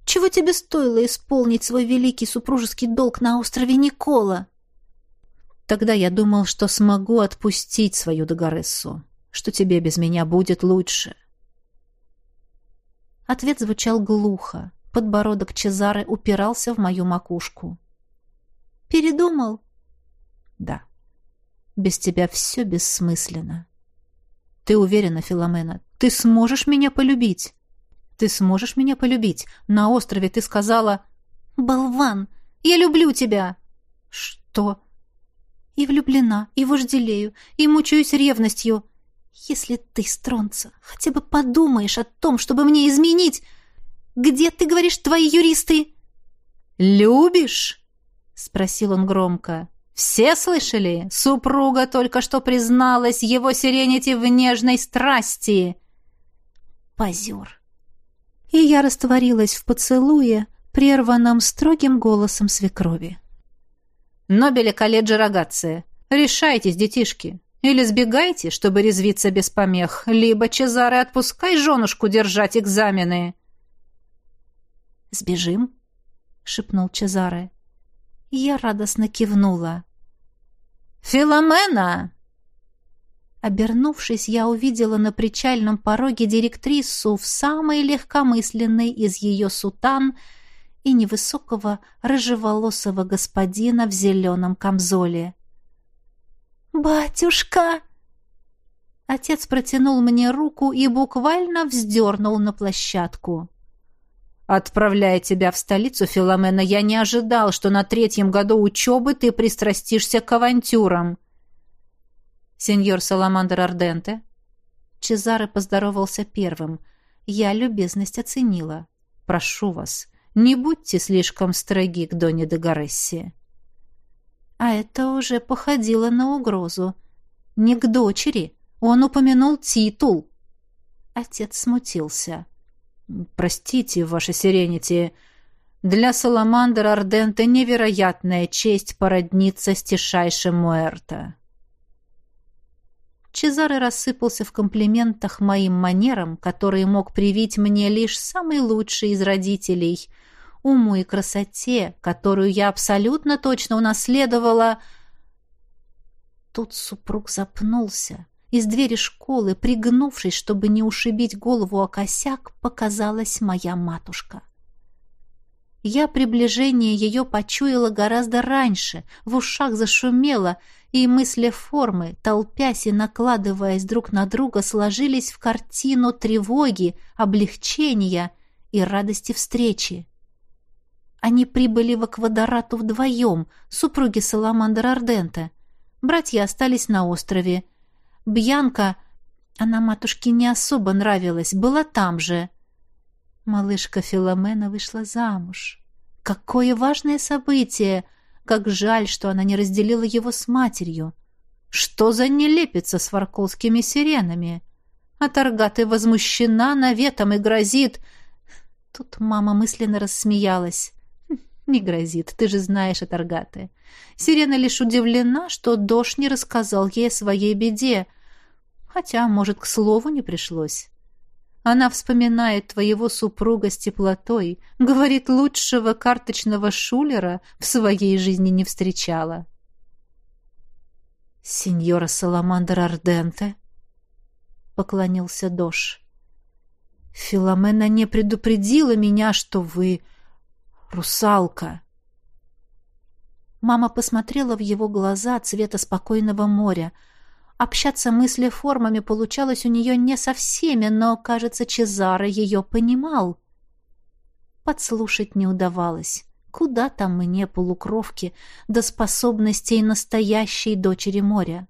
«Чего тебе стоило исполнить свой великий супружеский долг на острове Никола?» Тогда я думал, что смогу отпустить свою Дагорессу, что тебе без меня будет лучше. Ответ звучал глухо. Подбородок Чезары упирался в мою макушку. «Передумал?» «Да. Без тебя все бессмысленно. Ты уверена, Филомена, ты сможешь меня полюбить? Ты сможешь меня полюбить? На острове ты сказала...» «Болван! Я люблю тебя!» «Что?» «И влюблена, и вожделею, и мучаюсь ревностью. Если ты, Стронца, хотя бы подумаешь о том, чтобы мне изменить... Где, ты говоришь, твои юристы?» «Любишь?» — спросил он громко. «Все слышали? Супруга только что призналась его сиренити в нежной страсти!» «Позер!» И я растворилась в поцелуе, прерванном строгим голосом свекрови. «Нобеля колледжа Рогация, решайтесь, детишки, или сбегайте, чтобы резвиться без помех, либо, Чезаре, отпускай женушку держать экзамены». «Сбежим?» — шепнул Чезаре. Я радостно кивнула. «Филомена!» Обернувшись, я увидела на причальном пороге директрису в самой легкомысленной из ее сутан и невысокого рыжеволосого господина в зеленом камзоле. «Батюшка!» Отец протянул мне руку и буквально вздернул на площадку. «Отправляя тебя в столицу, Филомена, я не ожидал, что на третьем году учебы ты пристрастишься к авантюрам». «Сеньор Саламандр Арденте?» Чезаре поздоровался первым. Я любезность оценила. «Прошу вас, не будьте слишком строги к Доне де Гаресси». А это уже походило на угрозу. Не к дочери. Он упомянул титул. Отец смутился. «Простите, ваше сиренити, для Саламандра Ардента невероятная честь породниться с тишайшим Муэрто». Чезаре рассыпался в комплиментах моим манерам, которые мог привить мне лишь самый лучший из родителей — уму и красоте, которую я абсолютно точно унаследовала. Тут супруг запнулся. Из двери школы, пригнувшись, чтобы не ушибить голову о косяк, показалась моя матушка. Я приближение ее почуяла гораздо раньше, в ушах зашумело, и мысли формы, толпясь и накладываясь друг на друга, сложились в картину тревоги, облегчения и радости встречи. Они прибыли в Аквадорату вдвоем, супруги Саламандра Ардента. Братья остались на острове. Бьянка, она матушке не особо нравилась, была там же. Малышка Филомена вышла замуж. Какое важное событие! Как жаль, что она не разделила его с матерью. Что за нелепица с варколскими сиренами? А Таргата возмущена наветом и грозит... Тут мама мысленно рассмеялась. «Не грозит, ты же знаешь от Аргаты». Сирена лишь удивлена, что Дош не рассказал ей о своей беде, хотя, может, к слову не пришлось. Она вспоминает твоего супруга с теплотой, говорит, лучшего карточного шулера в своей жизни не встречала. «Сеньора Саламандр Арденте», — поклонился Дош, — «Филомена не предупредила меня, что вы Русалка!» Мама посмотрела в его глаза цвета спокойного моря. Общаться мыслеформами получалось у нее не со всеми, но, кажется, Чезаро ее понимал. Подслушать не удавалось. Куда там мне, полукровки, до способностей настоящей дочери моря?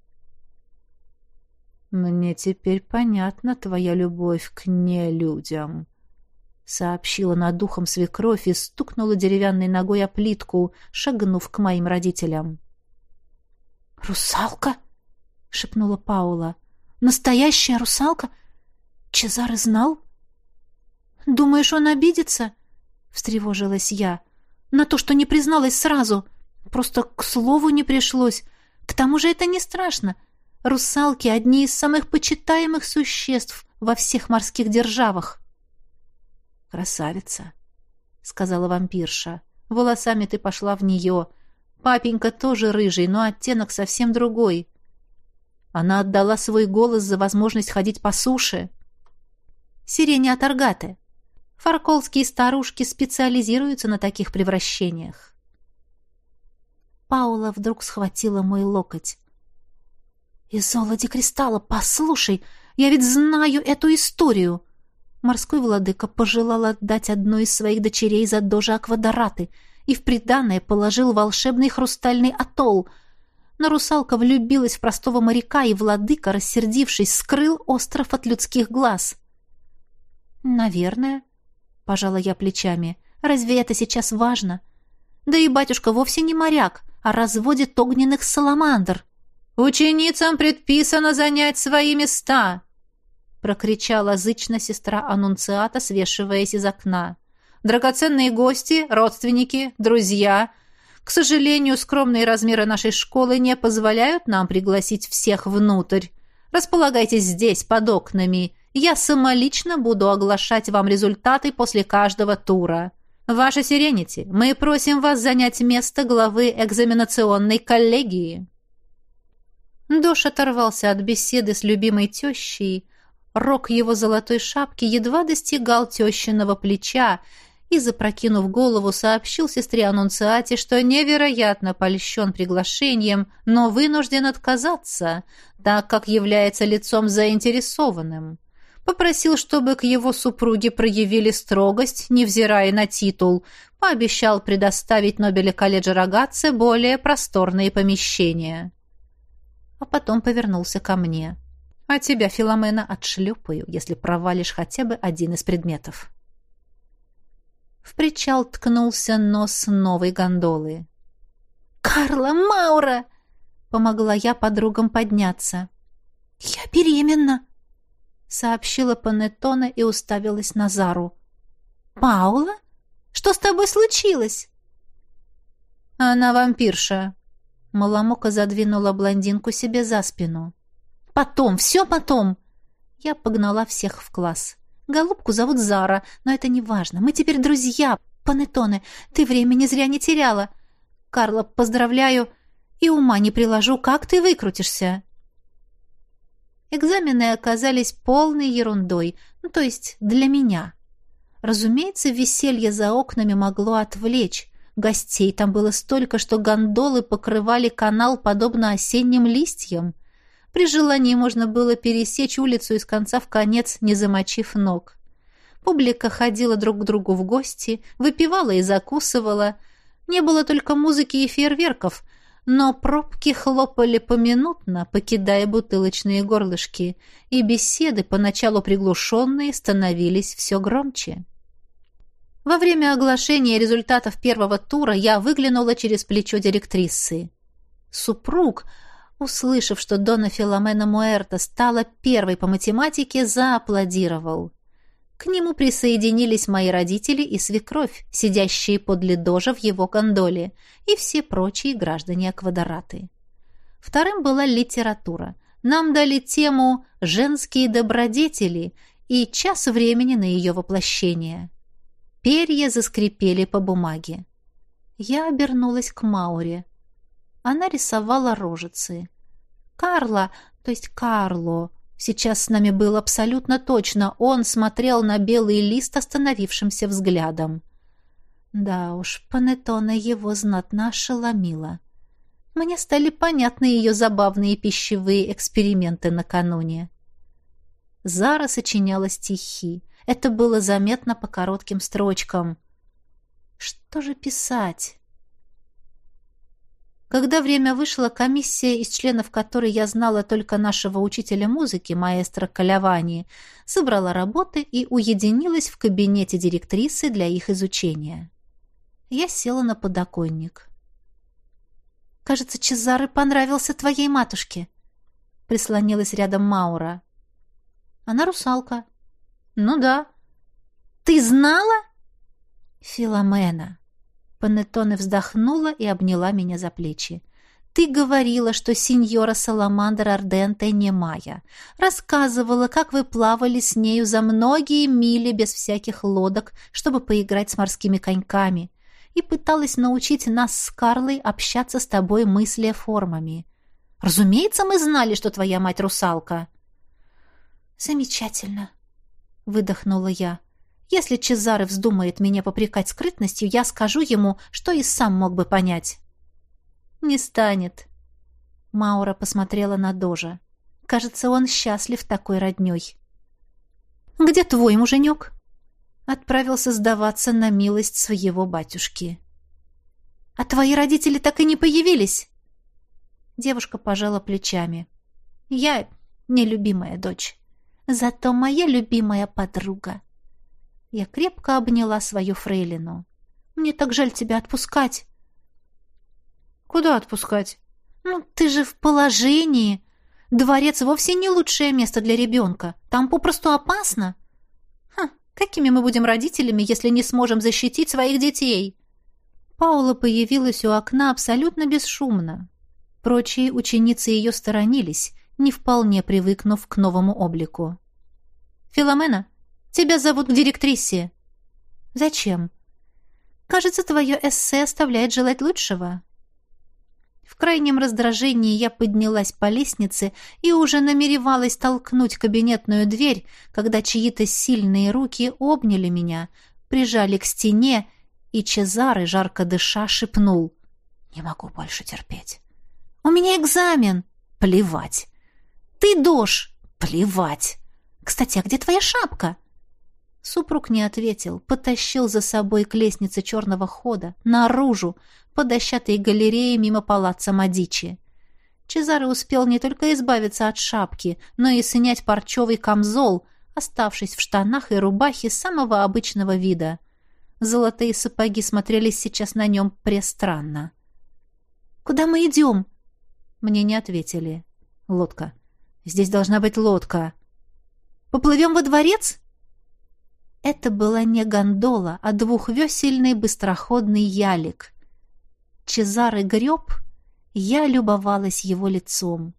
«Мне теперь понятна твоя любовь к нелюдям», сообщила над духом свекровь и стукнула деревянной ногой о плитку, шагнув к моим родителям. «Русалка?» — шепнула Паула. «Настоящая русалка? Чезаре знал?» «Думаешь, он обидится?» — встревожилась я. «На то, что не призналась сразу. Просто к слову не пришлось. К тому же это не страшно. Русалки — одни из самых почитаемых существ во всех морских державах». «Красавица», — сказала вампирша. «Волосами ты пошла в нее. Папенька тоже рыжий, но оттенок совсем другой. Она отдала свой голос за возможность ходить по суше. Сирене от Аргаты. Фарколские старушки специализируются на таких превращениях. Паула вдруг схватила мой локоть. «Изола Кристалла, послушай, я ведь знаю эту историю!» Морской владыка пожелал отдать одну из своих дочерей за дожа Аквадораты и в приданное положил волшебный хрустальный атолл. Но русалка влюбилась в простого моряка, и владыка, рассердившись, скрыл остров от людских глаз. «Наверное», — пожала я плечами, — «разве это сейчас важно? Да и батюшка вовсе не моряк, а разводит огненных саламандр». «Ученицам предписано занять свои места!» Прокричала зычно сестра Аннунциата, свешиваясь из окна. «Драгоценные гости, родственники, друзья. К сожалению, скромные размеры нашей школы не позволяют нам пригласить всех внутрь. Располагайтесь здесь, под окнами. Я самолично буду оглашать вам результаты после каждого тура. Ваша Сиренити, мы просим вас занять место главы экзаменационной коллегии». Дош оторвался от беседы с любимой тещей, Рог его золотой шапки едва достигал тещиного плеча и, запрокинув голову, сообщил сестре Аннунциате, что невероятно польщен приглашением, но вынужден отказаться, так как является лицом заинтересованным. Попросил, чтобы к его супруге проявили строгость, невзирая на титул, пообещал предоставить Нобеле колледжа Рогатце более просторные помещения. А потом повернулся ко мне. — а тебя, Филомена, отшлепаю, если провалишь хотя бы один из предметов. В причал ткнулся нос новой гондолы. «Карла Маура!» — помогла я подругам подняться. «Я беременна!» — сообщила Панеттона и уставилась на Зару. «Паула? Что с тобой случилось?» «Она вампирша», — Маламока задвинула блондинку себе за спину. Потом, все потом. Я погнала всех в класс. Голубку зовут Зара, но это не важно. Мы теперь друзья. Панеттоне, ты времени зря не теряла. Карла, поздравляю. И ума не приложу, как ты выкрутишься. Экзамены оказались полной ерундой, ну, то есть для меня. Разумеется, веселье за окнами могло отвлечь. Гостей там было столько, что гондолы покрывали канал подобно осенним листьям. При желании можно было пересечь улицу из конца в конец, не замочив ног. Публика ходила друг к другу в гости, выпивала и закусывала. Не было только музыки и фейерверков, но пробки хлопали поминутно, покидая бутылочные горлышки, и беседы, поначалу приглушенные, становились все громче. Во время оглашения результатов первого тура я выглянула через плечо директрисы. Супруг, услышав, что Дона Филомена Муэрта стала первой по математике, зааплодировал. К нему присоединились мои родители и свекровь, сидящие подле дожа в его гондоле, и все прочие граждане Аквадораты. Вторым была литература. Нам дали тему «Женские добродетели» и час времени на ее воплощение. Перья заскрипели по бумаге. Я обернулась к Мауре. Она рисовала рожицы. Карла, то есть Карло, сейчас с нами был абсолютно точно, он смотрел на белый лист остановившимся взглядом. Да уж, Панеттона его знатно ошеломила. Мне стали понятны ее забавные пищевые эксперименты накануне. Зара сочиняла стихи. Это было заметно по коротким строчкам. Что же писать? Когда время вышло, комиссия, из членов которой я знала только нашего учителя музыки, маэстро Калявани, собрала работы и уединилась в кабинете директрисы для их изучения. Я села на подоконник. «Кажется, Чезары понравился твоей матушке», — прислонилась рядом Маура. «Она русалка». «Ну да». «Ты знала?» «Филомена», Панеттоне вздохнула и обняла меня за плечи. «Ты говорила, что сеньора Саламандр Арденте не Майя. Рассказывала, как вы плавали с нею за многие мили без всяких лодок, чтобы поиграть с морскими коньками, и пыталась научить нас с Карлой общаться с тобой мыслеформами. Разумеется, мы знали, что твоя мать русалка». «Замечательно», — выдохнула я. Если Чезаре вздумает меня попрекать скрытностью, я скажу ему, что и сам мог бы понять. Не станет. Маура посмотрела на Дожа. Кажется, он счастлив такой роднёй. «Где твой муженек?» Отправился сдаваться на милость своего батюшки. «А твои родители так и не появились?» Девушка пожала плечами. «Я нелюбимая дочь, зато моя любимая подруга». Я крепко обняла свою фрейлину. «Мне так жаль тебя отпускать». «Куда отпускать?» «Ну, ты же в положении. Дворец вовсе не лучшее место для ребенка. Там попросту опасно». «Хм, какими мы будем родителями, если не сможем защитить своих детей?» Паула появилась у окна абсолютно бесшумно. Прочие ученицы ее сторонились, не вполне привыкнув к новому облику. «Филомена, тебя зовут к директрисе». «Зачем?» «Кажется, твое эссе оставляет желать лучшего». В крайнем раздражении я поднялась по лестнице и уже намеревалась толкнуть кабинетную дверь, когда чьи-то сильные руки обняли меня, прижали к стене и Чезаре, жарко дыша, шепнул. «Не могу больше терпеть». «У меня экзамен». «Плевать». «Ты дождь». «Плевать». «Кстати, а где твоя шапка?» Супруг не ответил, потащил за собой к лестнице черного хода, наружу, по дощатой галерее мимо палаца Мадичи. Чезаре успел не только избавиться от шапки, но и снять парчевый камзол, оставшись в штанах и рубахе самого обычного вида — Золотые сапоги смотрелись сейчас на нем престранно. «Куда мы идем?» Мне не ответили. «Лодка. Здесь должна быть лодка». «Поплывем во дворец?» Это была не гондола, а двухвесельный быстроходный ялик. Чезаре греб, я любовалась его лицом.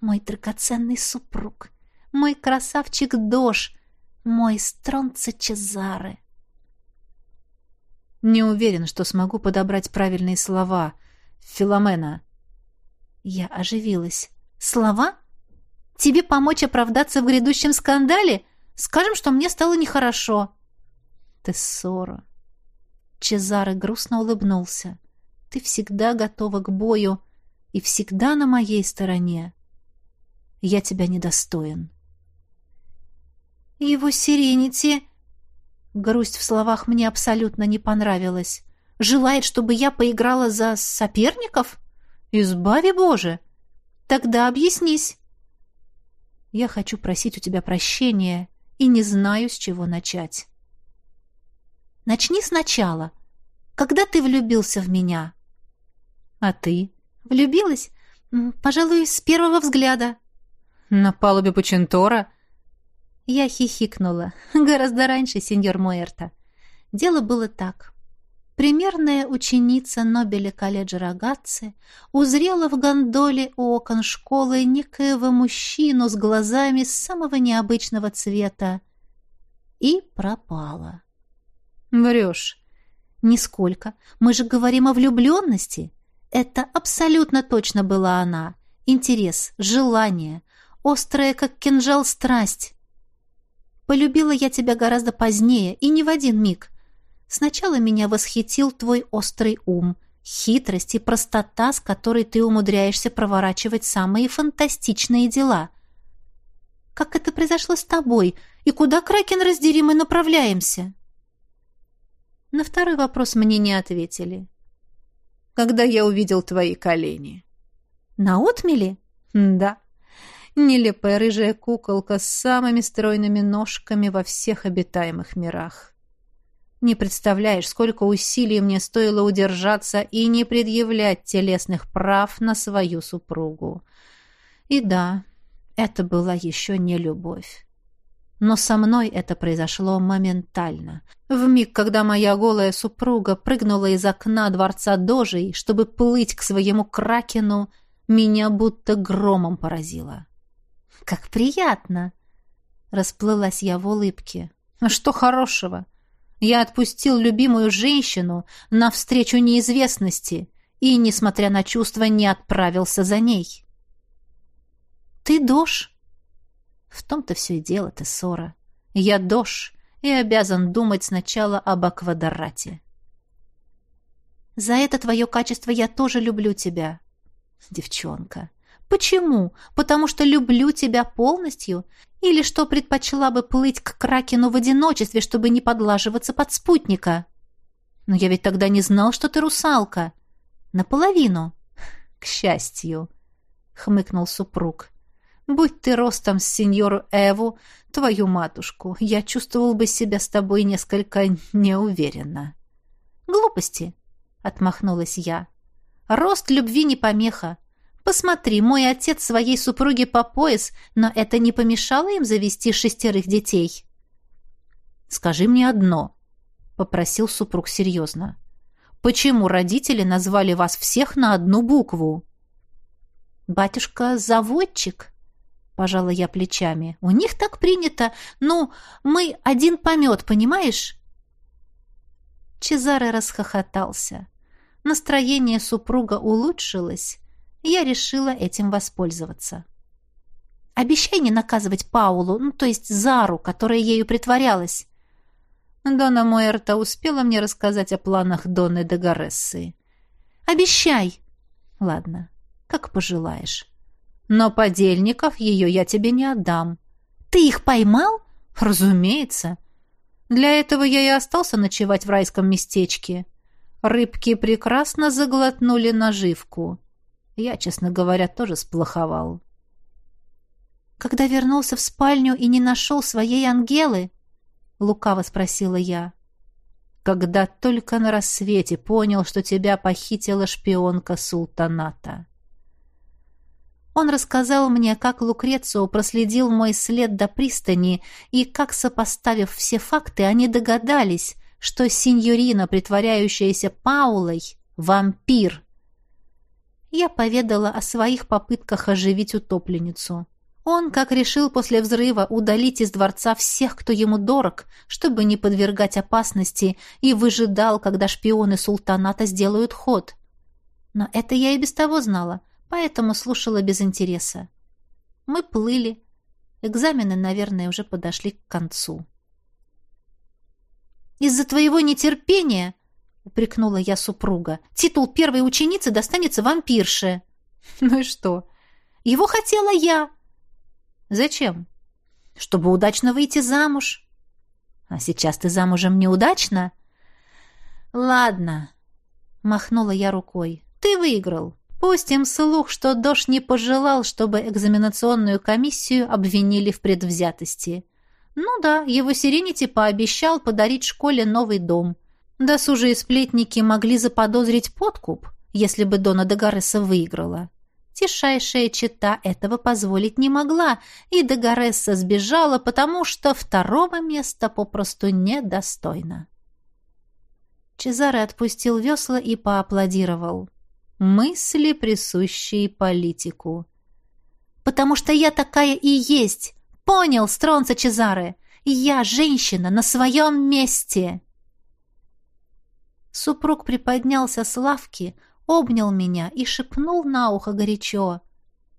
Мой драгоценный супруг, мой красавчик Дош, мой стронца Чезаре. Не уверен, что смогу подобрать правильные слова. Филомена. Я оживилась. Слова? Тебе помочь оправдаться в грядущем скандале? Скажем, что мне стало нехорошо. Тессора. Чезаре грустно улыбнулся. Ты всегда готова к бою и всегда на моей стороне. Я тебя недостоин. Его сиренити Грусть в словах мне абсолютно не понравилась. Желает, чтобы я поиграла за соперников? Избави Боже! Тогда объяснись. Я хочу просить у тебя прощения и не знаю, с чего начать. Начни сначала. Когда ты влюбился в меня? А ты? Влюбилась? Пожалуй, с первого взгляда. На палубе Пучентора? Я хихикнула. Гораздо раньше, сеньор Муэрта. Дело было так. Примерная ученица Нобеля колледжа Рогатцы узрела в гондоле у окон школы некоего мужчину с глазами самого необычного цвета и пропала. «Врешь». «Нисколько. Мы же говорим о влюбленности. Это абсолютно точно была она. Интерес, желание, острая, как кинжал, страсть. Полюбила я тебя гораздо позднее и не в один миг. Сначала меня восхитил твой острый ум, хитрость и простота, с которой ты умудряешься проворачивать самые фантастичные дела. Как это произошло с тобой? И куда, Кракен, раздери, мы направляемся?» На второй вопрос мне не ответили. «Когда я увидел твои колени?» «На отмеле?» «Да». Нелепая рыжая куколка с самыми стройными ножками во всех обитаемых мирах. Не представляешь, сколько усилий мне стоило удержаться и не предъявлять телесных прав на свою супругу. И да, это была еще не любовь. Но со мной это произошло моментально. В миг, когда моя голая супруга прыгнула из окна дворца Дожей, чтобы плыть к своему кракену, меня будто громом поразило. Как приятно!» Расплылась я в улыбке. «А что хорошего? Я отпустил любимую женщину навстречу неизвестности и, несмотря на чувства, не отправился за ней». «Ты дождь?» В том-то все и дело, Тессора. Я дождь, и обязан думать сначала об аквадорате. «За это твое качество я тоже люблю тебя, девчонка. Почему? Потому что люблю тебя полностью? Или что предпочла бы плыть к Кракену в одиночестве, чтобы не подлаживаться под спутника? Но я ведь тогда не знал, что ты русалка. Наполовину. К счастью, — хмыкнул супруг. Будь ты ростом с сеньору Эву, твою матушку, я чувствовал бы себя с тобой несколько неуверенно. Глупости, — отмахнулась я. Рост любви не помеха. Посмотри, мой отец своей супруге по пояс, но это не помешало им завести шестерых детей. Скажи мне одно, — попросил супруг серьезно. Почему родители назвали вас всех на одну букву? Батюшка заводчик, пожала я плечами. У них так принято. Ну, мы один помет, понимаешь? Чезаре расхохотался. Настроение супруга улучшилось. Я решила этим воспользоваться. Обещай не наказывать Паулу, ну, то есть Зару, которая ею притворялась. Дона Муэрта успела мне рассказать о планах Доны де. Обещай. Ладно, как пожелаешь. Но подельников ее я тебе не отдам. Ты их поймал? Разумеется. Для этого я и остался ночевать в райском местечке. Рыбки прекрасно заглотнули наживку. Я, честно говоря, тоже сплоховал. Когда вернулся в спальню и не нашел своей Ангелы? Лукаво спросила я. Когда только на рассвете понял, что тебя похитила шпионка султаната. Он рассказал мне, как Лукрецио проследил мой след до пристани, и как, сопоставив все факты, они догадались, что синьорина, притворяющаяся Паулой, вампир. Я поведала о своих попытках оживить утопленницу. Он, как решил после взрыва, удалить из дворца всех, кто ему дорог, чтобы не подвергать опасности, и выжидал, когда шпионы султаната сделают ход. Но это я и без того знала поэтому слушала без интереса. Мы плыли. Экзамены, наверное, уже подошли к концу. «Из-за твоего нетерпения, — упрекнула я супруга, — титул первой ученицы достанется вампирше». «Ну и что? Его хотела я». «Зачем?» «Чтобы удачно выйти замуж». «А сейчас ты замужем неудачно?» «Ладно», — махнула я рукой, — «ты выиграл. Пустим слух, что Дош не пожелал, чтобы экзаменационную комиссию обвинили в предвзятости. Ну да, его Сиренити пообещал подарить школе новый дом. Досужие сплетники могли заподозрить подкуп, если бы Дона Дегареса выиграла. Тишайшая чита этого позволить не могла, и Дегаресса сбежала, потому что второго места попросту недостойно. Чезаре отпустил весла и поаплодировал мысли, присущие политику. «Потому что я такая и есть! Понял, Стронца Чезаре! Я женщина на своем месте!» Супруг приподнялся с лавки, обнял меня и шепнул на ухо горячо.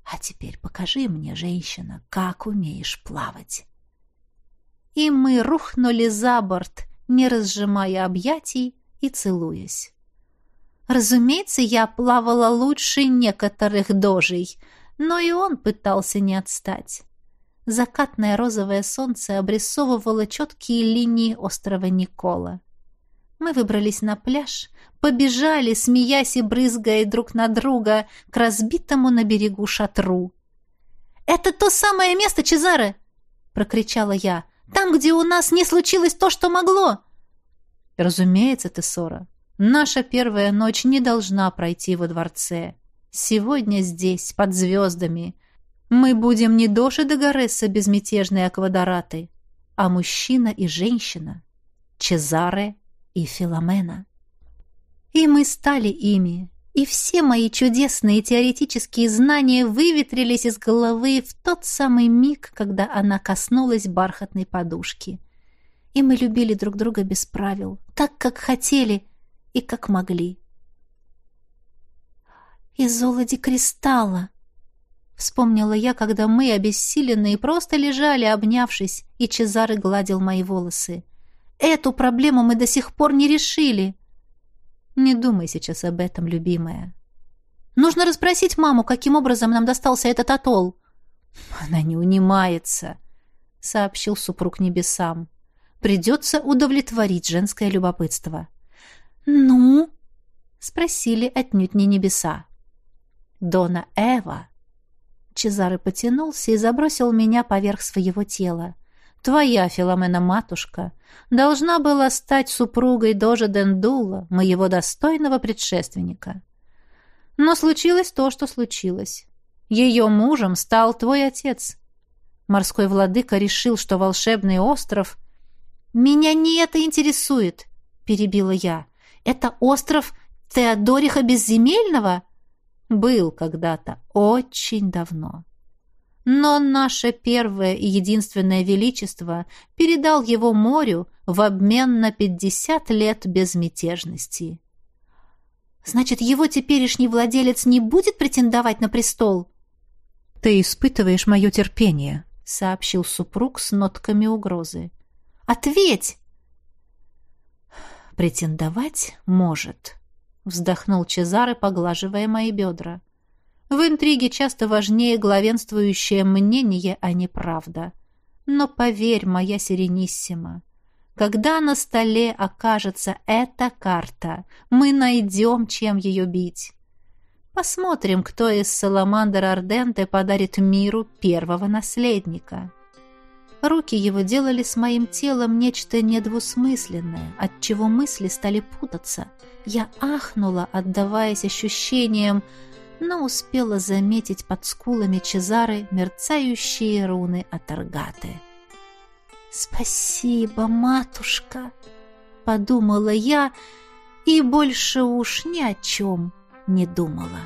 «А теперь покажи мне, женщина, как умеешь плавать!» И мы рухнули за борт, не разжимая объятий и целуясь. Разумеется, я плавала лучше некоторых дожей, но и он пытался не отстать. Закатное розовое солнце обрисовывало четкие линии острова Никола. Мы выбрались на пляж, побежали, смеясь и брызгая друг на друга, к разбитому на берегу шатру. «Это то самое место, Чезаре!» — прокричала я. «Там, где у нас не случилось то, что могло!» «Разумеется, Тессора, Наша первая ночь не должна пройти во дворце. Сегодня здесь, под звездами. Мы будем не Доши де Гаресса безмятежные аквадораты, а мужчина и женщина, Чезаре и Филомена. И мы стали ими, и все мои чудесные теоретические знания выветрились из головы в тот самый миг, когда она коснулась бархатной подушки. И мы любили друг друга без правил, так, как хотели, и как могли. «Из золоти кристалла!» Вспомнила я, когда мы, обессиленные, просто лежали, обнявшись, и Чезары гладил мои волосы. Эту проблему мы до сих пор не решили. Не думай сейчас об этом, любимая. Нужно расспросить маму, каким образом нам достался этот атолл. Она не унимается, сообщил супруг небесам. Придется удовлетворить женское любопытство. Ну? Спросили отнюдь не небеса. Дона Эва. Чезаре потянулся и забросил меня поверх своего тела. Твоя, Филомена-матушка, должна была стать супругой Дожа Дендула, моего достойного предшественника. Но случилось то, что случилось. Ее мужем стал твой отец. Морской владыка решил, что волшебный остров... «Меня не это интересует», — перебила я. «Это остров Теодориха Безземельного?» «Был когда-то, очень давно». Но наше первое и единственное величество передал его морю в обмен на пятьдесят лет безмятежности. Значит, его теперешний владелец не будет претендовать на престол? Ты испытываешь мое терпение, сообщил супруг с нотками угрозы. Ответь! Претендовать может, вздохнул Чезаре, поглаживая мои бедра. В интриге часто важнее главенствующее мнение, а не правда. Но поверь, моя Серениссима, когда на столе окажется эта карта, мы найдем, чем ее бить. Посмотрим, кто из Саламандр Арденте подарит миру первого наследника. Руки его делали с моим телом нечто недвусмысленное, отчего мысли стали путаться. Я ахнула, отдаваясь ощущениям, но успела заметить под скулами Чезары мерцающие руны Атаргаты. «Спасибо, матушка!» — подумала я и больше уж ни о чем не думала.